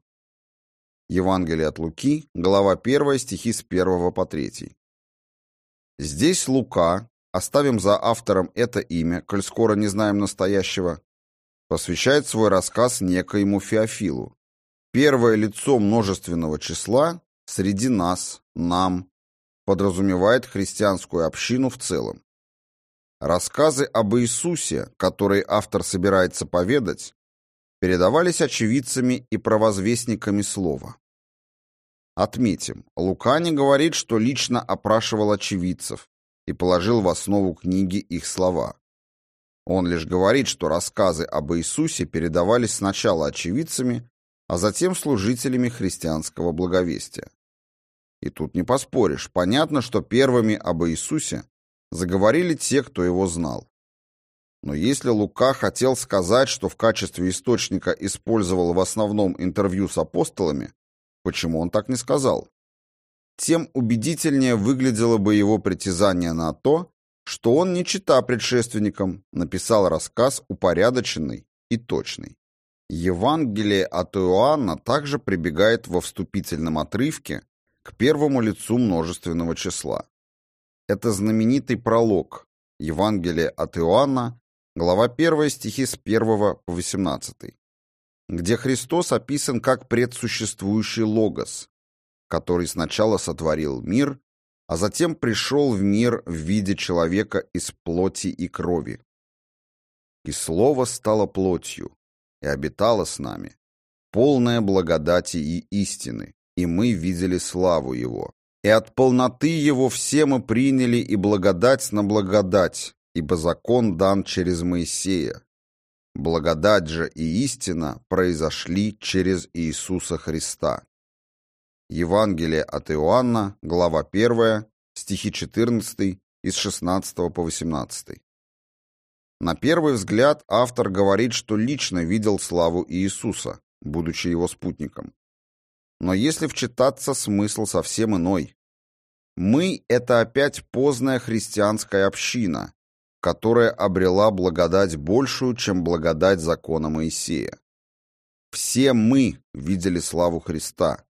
Евангелие от Луки, глава 1, стихи с 1 по 3. Здесь Лука, оставим за автором это имя, коль скоро не знаем настоящего, посвящает свой рассказ некоему Феофилу. Первое лицо множественного числа среди нас, нам, подразумевает христианскую общину в целом. Рассказы об Иисусе, которые автор собирается поведать, передавались очевидцами и провозвестниками слова. Отметим, Лука не говорит, что лично опрашивал очевидцев и положил в основу книги их слова. Он лишь говорит, что рассказы об Иисусе передавались сначала очевидцами, а затем служителями христианского благовестия. И тут не поспоришь, понятно, что первыми об Иисусе заговорили те, кто его знал. Но если Лука хотел сказать, что в качестве источника использовал в основном интервью с апостолами, Почему он так не сказал? Тем убедительнее выглядело бы его притязание на то, что он, не чита предшественникам, написал рассказ упорядоченный и точный. Евангелие от Иоанна также прибегает во вступительном отрывке к первому лицу множественного числа. Это знаменитый пролог Евангелия от Иоанна, глава 1, стихи с 1 по 18, где Христос описан как предсуществующий логос, который сначала сотворил мир, а затем пришел в мир в виде человека из плоти и крови. И Слово стало плотью, и обитало с нами, полное благодати и истины, и мы видели славу Его. И от полноты Его все мы приняли и благодать на благодать, ибо закон дан через Моисея. Благодать же и истина произошли через Иисуса Христа. Евангелие от Иоанна, глава 1, стихи 14, из 16 по 18. На первый взгляд автор говорит, что лично видел славу Иисуса, будучи его спутником. Но если вчитаться, смысл совсем иной. Мы — это опять поздняя христианская община, которая обрела благодать большую, чем благодать закона Моисея. Все мы видели славу Христа,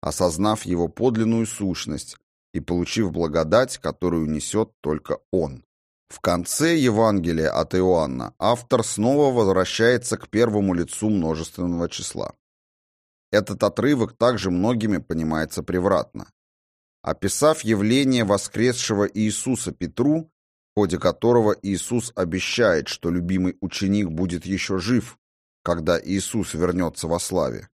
осознав его подлинную сущность и получив благодать, которую несет только Он. В конце Евангелия от Иоанна автор снова возвращается к первому лицу множественного числа. Этот отрывок также многими понимается превратно. Описав явление воскресшего Иисуса Петру, в ходе которого Иисус обещает, что любимый ученик будет еще жив, когда Иисус вернется во славе,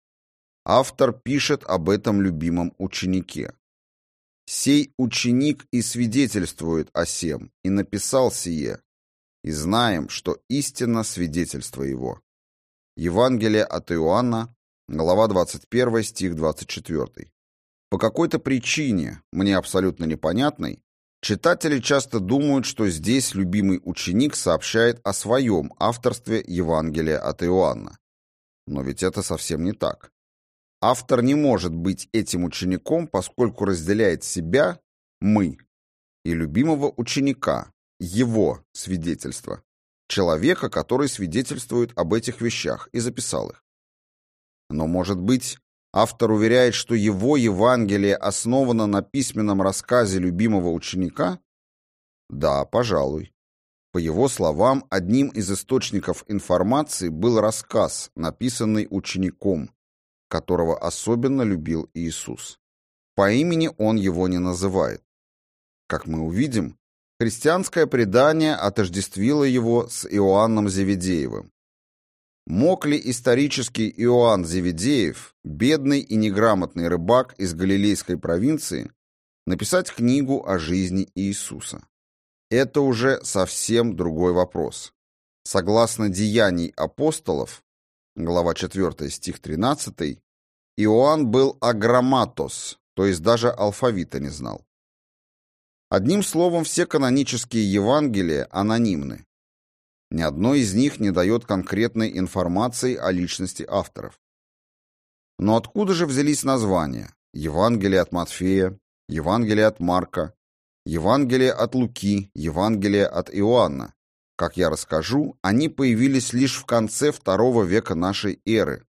автор пишет об этом любимом ученике. «Сей ученик и свидетельствует о сем, и написал сие, и знаем, что истинно свидетельство его». Евангелие от Иоанна, Глава 21, стих 24. По какой-то причине, мне абсолютно непонятной, читатели часто думают, что здесь любимый ученик сообщает о своем авторстве Евангелия от Иоанна. Но ведь это совсем не так. Автор не может быть этим учеником, поскольку разделяет себя, мы, и любимого ученика, его свидетельство, человека, который свидетельствует об этих вещах и записал их. Но, может быть, автор уверяет, что его Евангелие основано на письменном рассказе любимого ученика? Да, пожалуй. По его словам, одним из источников информации был рассказ, написанный учеником, которого особенно любил Иисус. По имени он его не называет. Как мы увидим, христианское предание отождествило его с Иоанном Зеведеевым, Мог ли исторический Иоанн Зеведеев, бедный и неграмотный рыбак из Галилейской провинции, написать книгу о жизни Иисуса? Это уже совсем другой вопрос. Согласно Деяний апостолов, глава 4, стих 13, Иоанн был агроматос, то есть даже алфавита не знал. Одним словом, все канонические Евангелия анонимны. Ни одно из них не дает конкретной информации о личности авторов. Но откуда же взялись названия? Евангелие от Матфея, Евангелие от Марка, Евангелие от Луки, Евангелие от Иоанна. Как я расскажу, они появились лишь в конце второго века нашей эры,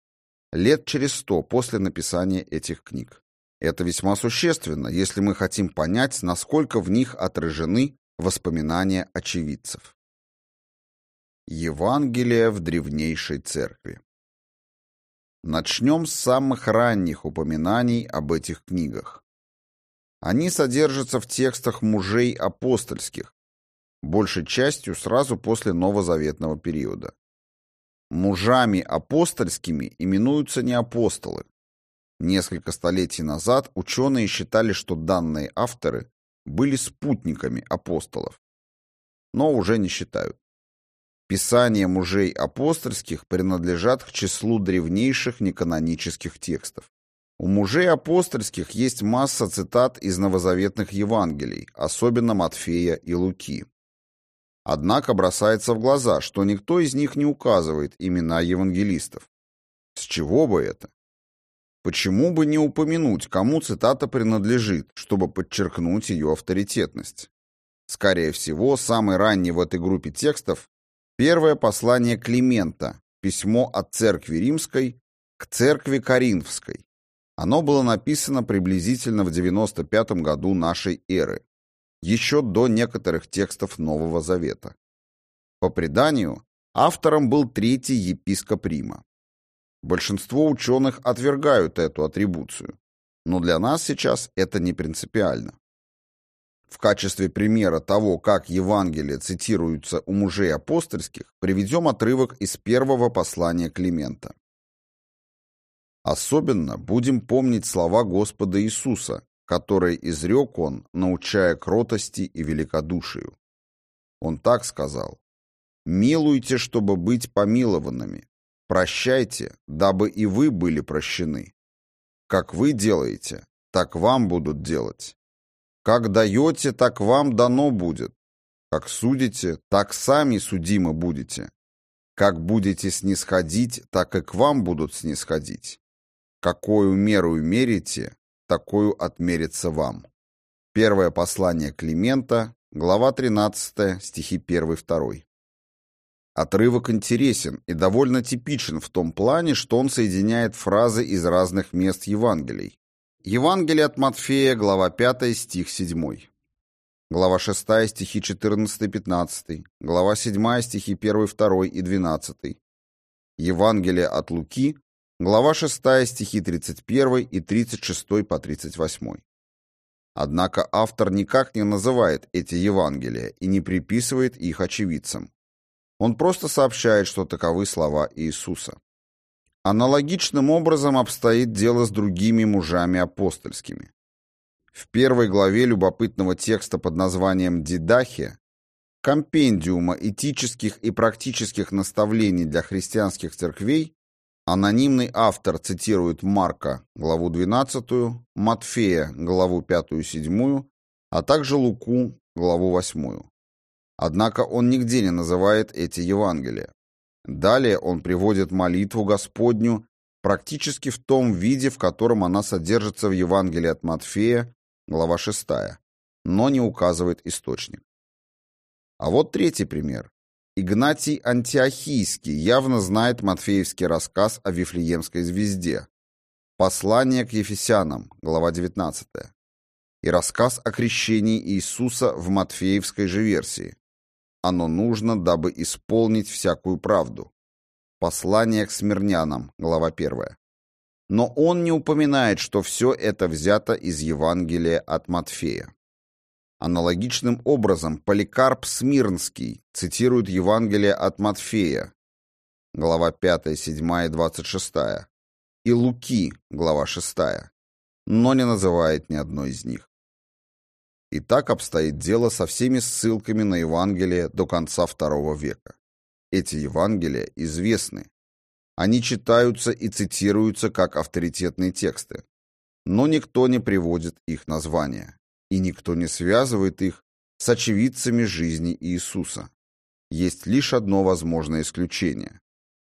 лет через сто после написания этих книг. Это весьма существенно, если мы хотим понять, насколько в них отражены воспоминания очевидцев. Евангелие в древнейшей церкви. Начнем с самых ранних упоминаний об этих книгах. Они содержатся в текстах мужей апостольских, большей частью сразу после новозаветного периода. Мужами апостольскими именуются не апостолы. Несколько столетий назад ученые считали, что данные авторы были спутниками апостолов, но уже не считают. Писания мужей апостольских принадлежат к числу древнейших неканонических текстов. У мужей апостольских есть масса цитат из новозаветных Евангелий, особенно Матфея и Луки. Однако бросается в глаза, что никто из них не указывает имена евангелистов. С чего бы это? Почему бы не упомянуть, кому цитата принадлежит, чтобы подчеркнуть ее авторитетность? Скорее всего, самый ранний в этой группе текстов Первое послание Климента, письмо от церкви римской к церкви Коринфской. Оно было написано приблизительно в 95 году нашей эры, еще до некоторых текстов Нового Завета. По преданию, автором был третий епископ Рима. Большинство ученых отвергают эту атрибуцию, но для нас сейчас это не принципиально. В качестве примера того, как Евангелие цитируются у мужей апостольских, приведем отрывок из первого послания Климента. Особенно будем помнить слова Господа Иисуса, которые изрек Он, научая кротости и великодушию. Он так сказал, «Милуйте, чтобы быть помилованными, прощайте, дабы и вы были прощены. Как вы делаете, так вам будут делать. Как даете, так вам дано будет. Как судите, так сами судимы будете. Как будете снисходить, так и к вам будут снисходить. Какую меру мерите, такую отмерится вам. Первое послание Климента, глава 13, стихи 1-2. Отрывок интересен и довольно типичен в том плане, что он соединяет фразы из разных мест Евангелий. Евангелие от Матфея, глава 5, стих 7. Глава 6, стихи 14-15. Глава 7, стихи 1, 2 и 12. Евангелие от Луки, глава 6, стихи 31 и 36 по 38. Однако автор никак не называет эти Евангелия и не приписывает их очевидцам. Он просто сообщает, что таковы слова Иисуса. Аналогичным образом обстоит дело с другими мужами апостольскими. В первой главе любопытного текста под названием «Дидахе» компендиума этических и практических наставлений для христианских церквей анонимный автор цитирует Марка, главу 12, Матфея, главу 5-7, а также Луку, главу 8. Однако он нигде не называет эти Евангелия. Далее он приводит молитву Господню практически в том виде, в котором она содержится в Евангелии от Матфея, глава 6, но не указывает источник. А вот третий пример. Игнатий Антиохийский явно знает матфеевский рассказ о Вифлеемской звезде. Послание к Ефесянам, глава 19. И рассказ о крещении Иисуса в матфеевской же версии. Оно нужно, дабы исполнить всякую правду. Послание к смирнянам, глава 1. Но он не упоминает, что все это взято из Евангелия от Матфея. Аналогичным образом Поликарп Смирнский цитирует Евангелие от Матфея, глава 5, 7 и 26, и Луки, глава 6, но не называет ни одной из них. И так обстоит дело со всеми ссылками на Евангелие до конца II века. Эти Евангелия известны. Они читаются и цитируются как авторитетные тексты. Но никто не приводит их названия. И никто не связывает их с очевидцами жизни Иисуса. Есть лишь одно возможное исключение.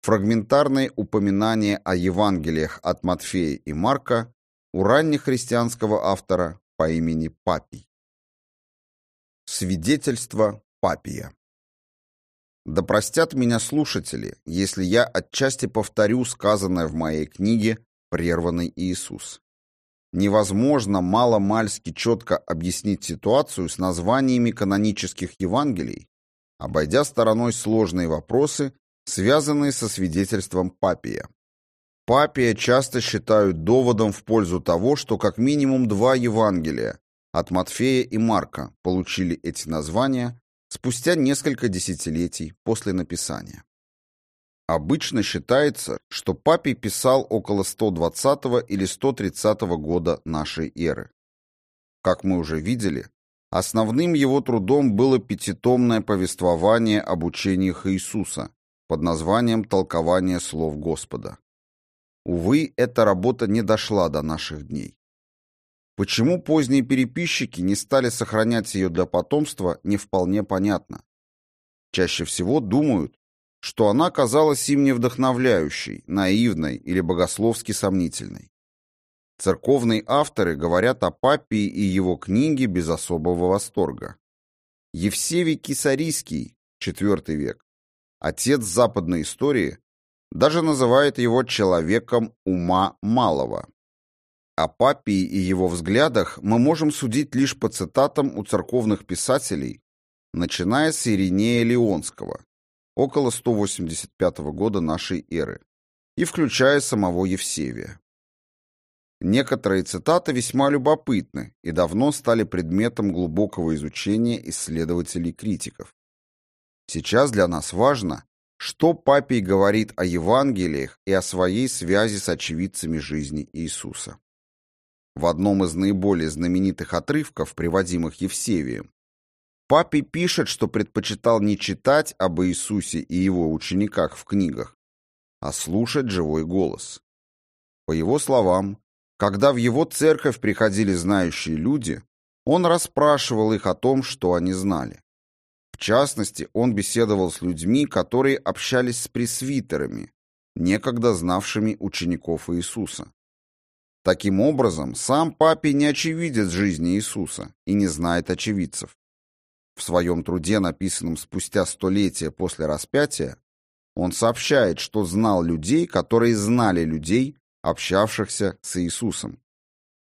Фрагментарные упоминания о Евангелиях от Матфея и Марка у раннехристианского автора по имени Папий. Свидетельство Папия. Да простят меня слушатели, если я отчасти повторю сказанное в моей книге «Прерванный Иисус». Невозможно мало-мальски четко объяснить ситуацию с названиями канонических Евангелий, обойдя стороной сложные вопросы, связанные со свидетельством Папия. Папия часто считают доводом в пользу того, что как минимум два Евангелия от Матфея и Марка получили эти названия спустя несколько десятилетий после написания. Обычно считается, что Папий писал около 120 или 130 года нашей эры. Как мы уже видели, основным его трудом было пятитомное повествование об учениях Иисуса под названием «Толкование слов Господа». Увы, эта работа не дошла до наших дней. Почему поздние переписчики не стали сохранять ее для потомства, не вполне понятно. Чаще всего думают, что она казалась им невдохновляющей, наивной или богословски сомнительной. Церковные авторы говорят о папе и его книге без особого восторга. Евсевий Кисарийский, IV век, отец западной истории, даже называет его человеком ума малого. О папе и его взглядах мы можем судить лишь по цитатам у церковных писателей, начиная с Иринея Леонского, около 185 года нашей эры, и включая самого Евсевия. Некоторые цитаты весьма любопытны и давно стали предметом глубокого изучения исследователей-критиков. Сейчас для нас важно, что Папий говорит о Евангелиях и о своей связи с очевидцами жизни Иисуса. В одном из наиболее знаменитых отрывков, приводимых Евсевием, Папий пишет, что предпочитал не читать об Иисусе и его учениках в книгах, а слушать живой голос. По его словам, когда в его церковь приходили знающие люди, он расспрашивал их о том, что они знали. В частности, он беседовал с людьми, которые общались с пресвитерами, некогда знавшими учеников Иисуса. Таким образом, сам папе не очевидец жизни Иисуса и не знает очевидцев. В своем труде, написанном спустя столетия после распятия, он сообщает, что знал людей, которые знали людей, общавшихся с Иисусом.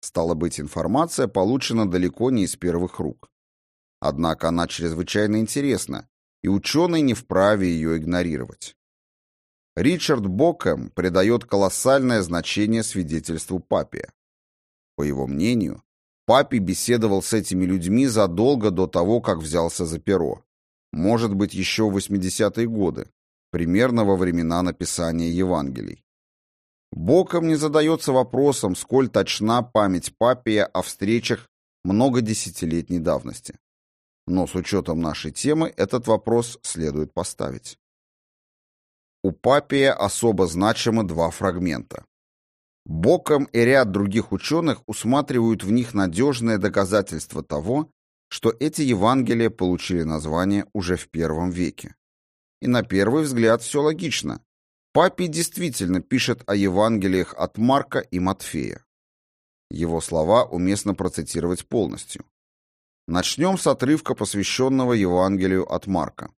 Стало быть, информация получена далеко не из первых рук. Однако она чрезвычайно интересна, и ученый не вправе ее игнорировать. Ричард Бокэм придает колоссальное значение свидетельству Папия. По его мнению, Папи беседовал с этими людьми задолго до того, как взялся за перо. Может быть, еще в 80-е годы, примерно во времена написания Евангелий. Боком не задается вопросом, сколь точна память Папия о встречах много десятилетней давности но с учетом нашей темы этот вопрос следует поставить. У Папия особо значимы два фрагмента. Боком и ряд других ученых усматривают в них надежное доказательство того, что эти Евангелия получили название уже в первом веке. И на первый взгляд все логично. Папий действительно пишет о Евангелиях от Марка и Матфея. Его слова уместно процитировать полностью. Начнем с отрывка, посвященного Евангелию от Марка.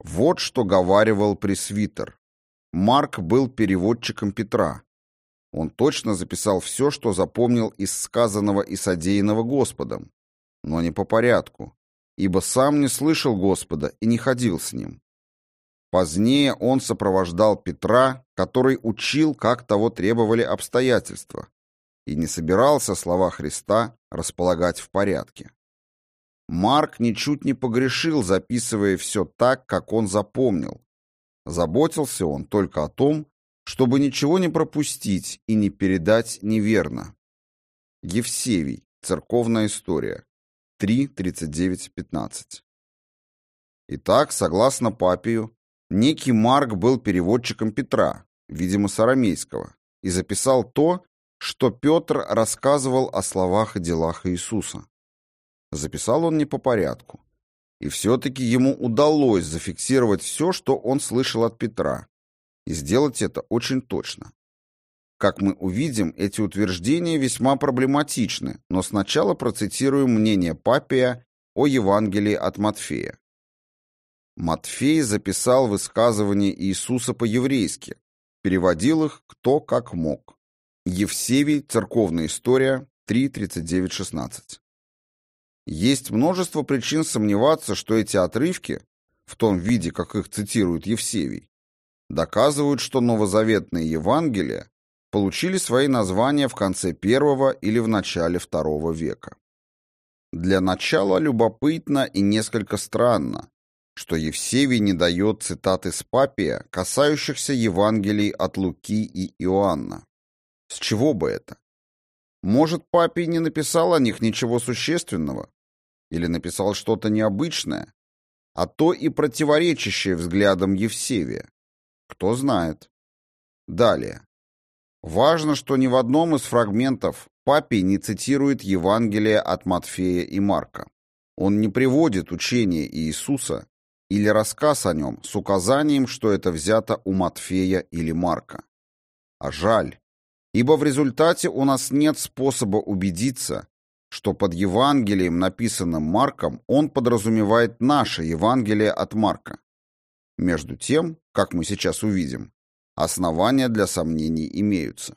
Вот что говаривал пресвитер. Марк был переводчиком Петра. Он точно записал все, что запомнил из сказанного и содеянного Господом, но не по порядку, ибо сам не слышал Господа и не ходил с ним. Позднее он сопровождал Петра, который учил, как того требовали обстоятельства, и не собирался слова Христа располагать в порядке. Марк ничуть не погрешил, записывая все так, как он запомнил. Заботился он только о том, чтобы ничего не пропустить и не передать неверно. Евсевий. Церковная история. 3.39.15. Итак, согласно Папию, некий Марк был переводчиком Петра, видимо, с арамейского, и записал то, что Петр рассказывал о словах и делах Иисуса. Записал он не по порядку. И все-таки ему удалось зафиксировать все, что он слышал от Петра, и сделать это очень точно. Как мы увидим, эти утверждения весьма проблематичны, но сначала процитируем мнение Папия о Евангелии от Матфея. Матфей записал высказывания Иисуса по-еврейски, переводил их кто как мог. Евсевий, Церковная история, 3.39.16. Есть множество причин сомневаться, что эти отрывки, в том виде, как их цитирует Евсевий, доказывают, что новозаветные Евангелия получили свои названия в конце первого или в начале второго века. Для начала любопытно и несколько странно, что Евсевий не дает цитат из Папия, касающихся Евангелий от Луки и Иоанна. С чего бы это? Может, папе не написал о них ничего существенного? Или написал что-то необычное? А то и противоречащее взглядам Евсевия. Кто знает. Далее. Важно, что ни в одном из фрагментов Папий не цитирует Евангелие от Матфея и Марка. Он не приводит учение Иисуса или рассказ о нем с указанием, что это взято у Матфея или Марка. А жаль, ибо в результате у нас нет способа убедиться, что под Евангелием, написанным Марком, он подразумевает наше Евангелие от Марка. Между тем, как мы сейчас увидим, основания для сомнений имеются.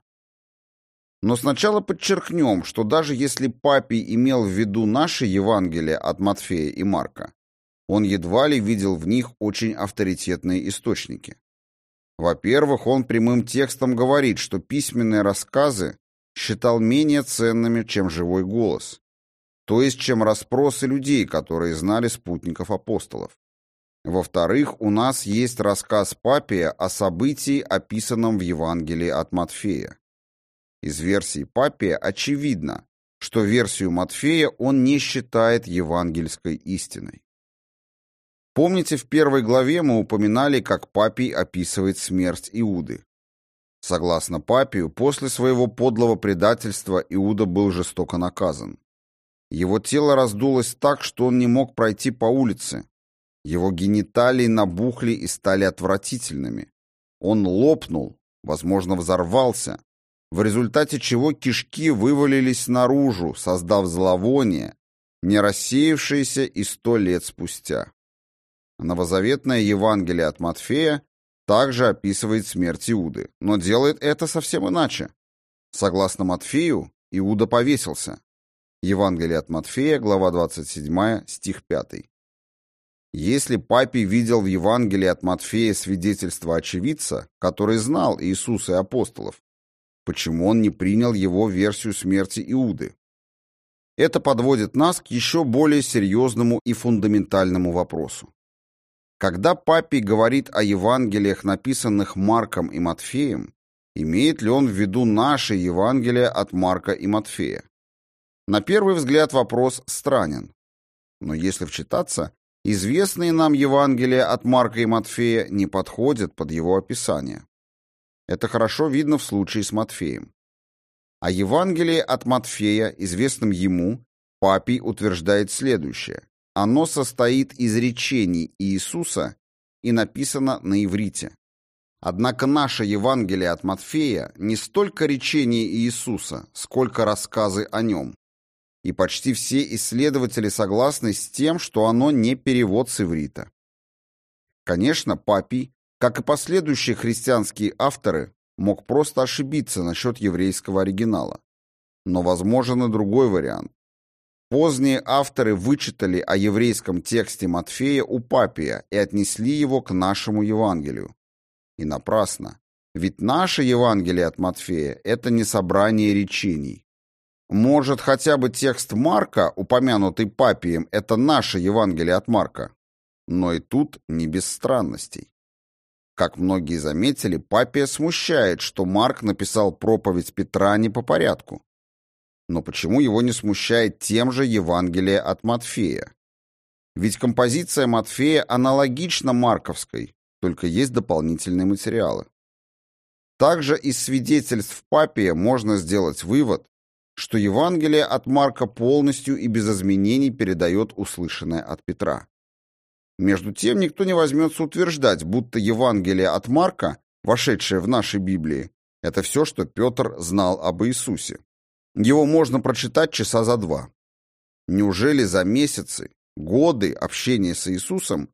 Но сначала подчеркнем, что даже если Папий имел в виду наши Евангелия от Матфея и Марка, он едва ли видел в них очень авторитетные источники. Во-первых, он прямым текстом говорит, что письменные рассказы считал менее ценными, чем живой голос, то есть чем расспросы людей, которые знали спутников апостолов. Во-вторых, у нас есть рассказ Папия о событии, описанном в Евангелии от Матфея. Из версии Папия очевидно, что версию Матфея он не считает евангельской истиной. Помните, в первой главе мы упоминали, как Папий описывает смерть Иуды. Согласно Папию, после своего подлого предательства Иуда был жестоко наказан. Его тело раздулось так, что он не мог пройти по улице. Его гениталии набухли и стали отвратительными. Он лопнул, возможно, взорвался, в результате чего кишки вывалились наружу, создав зловоние, не рассеявшееся и сто лет спустя. Новозаветное Евангелие от Матфея также описывает смерть Иуды, но делает это совсем иначе. Согласно Матфею, Иуда повесился. Евангелие от Матфея, глава 27, стих 5. Если Папий видел в Евангелии от Матфея свидетельство очевидца, который знал Иисуса и апостолов, Почему он не принял его версию смерти Иуды? Это подводит нас к еще более серьезному и фундаментальному вопросу. Когда Папий говорит о Евангелиях, написанных Марком и Матфеем, имеет ли он в виду наши Евангелия от Марка и Матфея? На первый взгляд вопрос странен. Но если вчитаться, известные нам Евангелия от Марка и Матфея не подходят под его описание. Это хорошо видно в случае с Матфеем. О Евангелии от Матфея, известном ему, Папий утверждает следующее. Оно состоит из речений Иисуса и написано на иврите. Однако наше Евангелие от Матфея не столько речения Иисуса, сколько рассказы о нем. И почти все исследователи согласны с тем, что оно не перевод с иврита. Конечно, Папий как и последующие христианские авторы, мог просто ошибиться насчет еврейского оригинала. Но возможен и другой вариант. Поздние авторы вычитали о еврейском тексте Матфея у Папия и отнесли его к нашему Евангелию. И напрасно. Ведь наше Евангелие от Матфея – это не собрание речений. Может, хотя бы текст Марка, упомянутый Папием, это наше Евангелие от Марка. Но и тут не без странностей. Как многие заметили, Папия смущает, что Марк написал проповедь Петра не по порядку. Но почему его не смущает тем же Евангелие от Матфея? Ведь композиция Матфея аналогична марковской, только есть дополнительные материалы. Также из свидетельств Папия можно сделать вывод, что Евангелие от Марка полностью и без изменений передает услышанное от Петра. Между тем, никто не возьмется утверждать, будто Евангелие от Марка, вошедшее в нашей Библии, это все, что Петр знал об Иисусе. Его можно прочитать часа за два. Неужели за месяцы, годы общения с Иисусом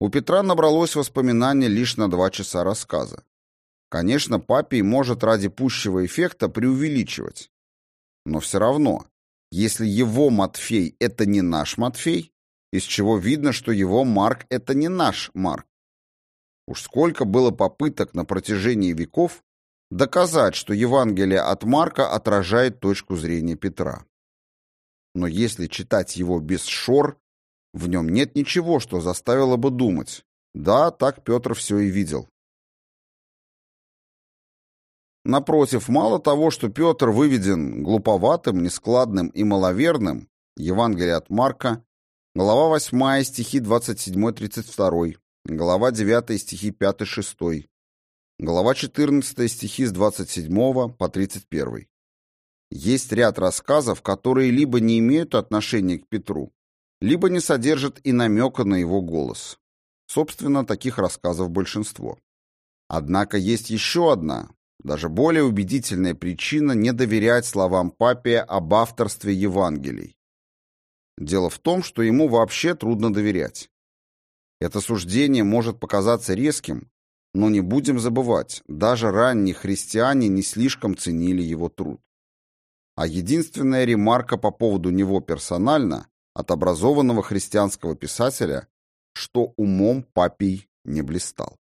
у Петра набралось воспоминаний лишь на два часа рассказа? Конечно, папий может ради пущего эффекта преувеличивать. Но все равно, если его Матфей – это не наш Матфей, из чего видно, что его Марк — это не наш Марк. Уж сколько было попыток на протяжении веков доказать, что Евангелие от Марка отражает точку зрения Петра. Но если читать его без шор, в нем нет ничего, что заставило бы думать. Да, так Петр все и видел. Напротив, мало того, что Петр выведен глуповатым, нескладным и маловерным, Евангелие от Марка Глава 8, стихи 27-32. Глава 9, стихи 5-6. Глава 14, стихи с 27 по 31. Есть ряд рассказов, которые либо не имеют отношения к Петру, либо не содержат и намека на его голос. Собственно, таких рассказов большинство. Однако есть еще одна, даже более убедительная причина не доверять словам Папия об авторстве Евангелий. Дело в том, что ему вообще трудно доверять. Это суждение может показаться резким, но не будем забывать, даже ранние христиане не слишком ценили его труд. а единственная ремарка по поводу него персонально от образованного христианского писателя, что умом папий не блистал.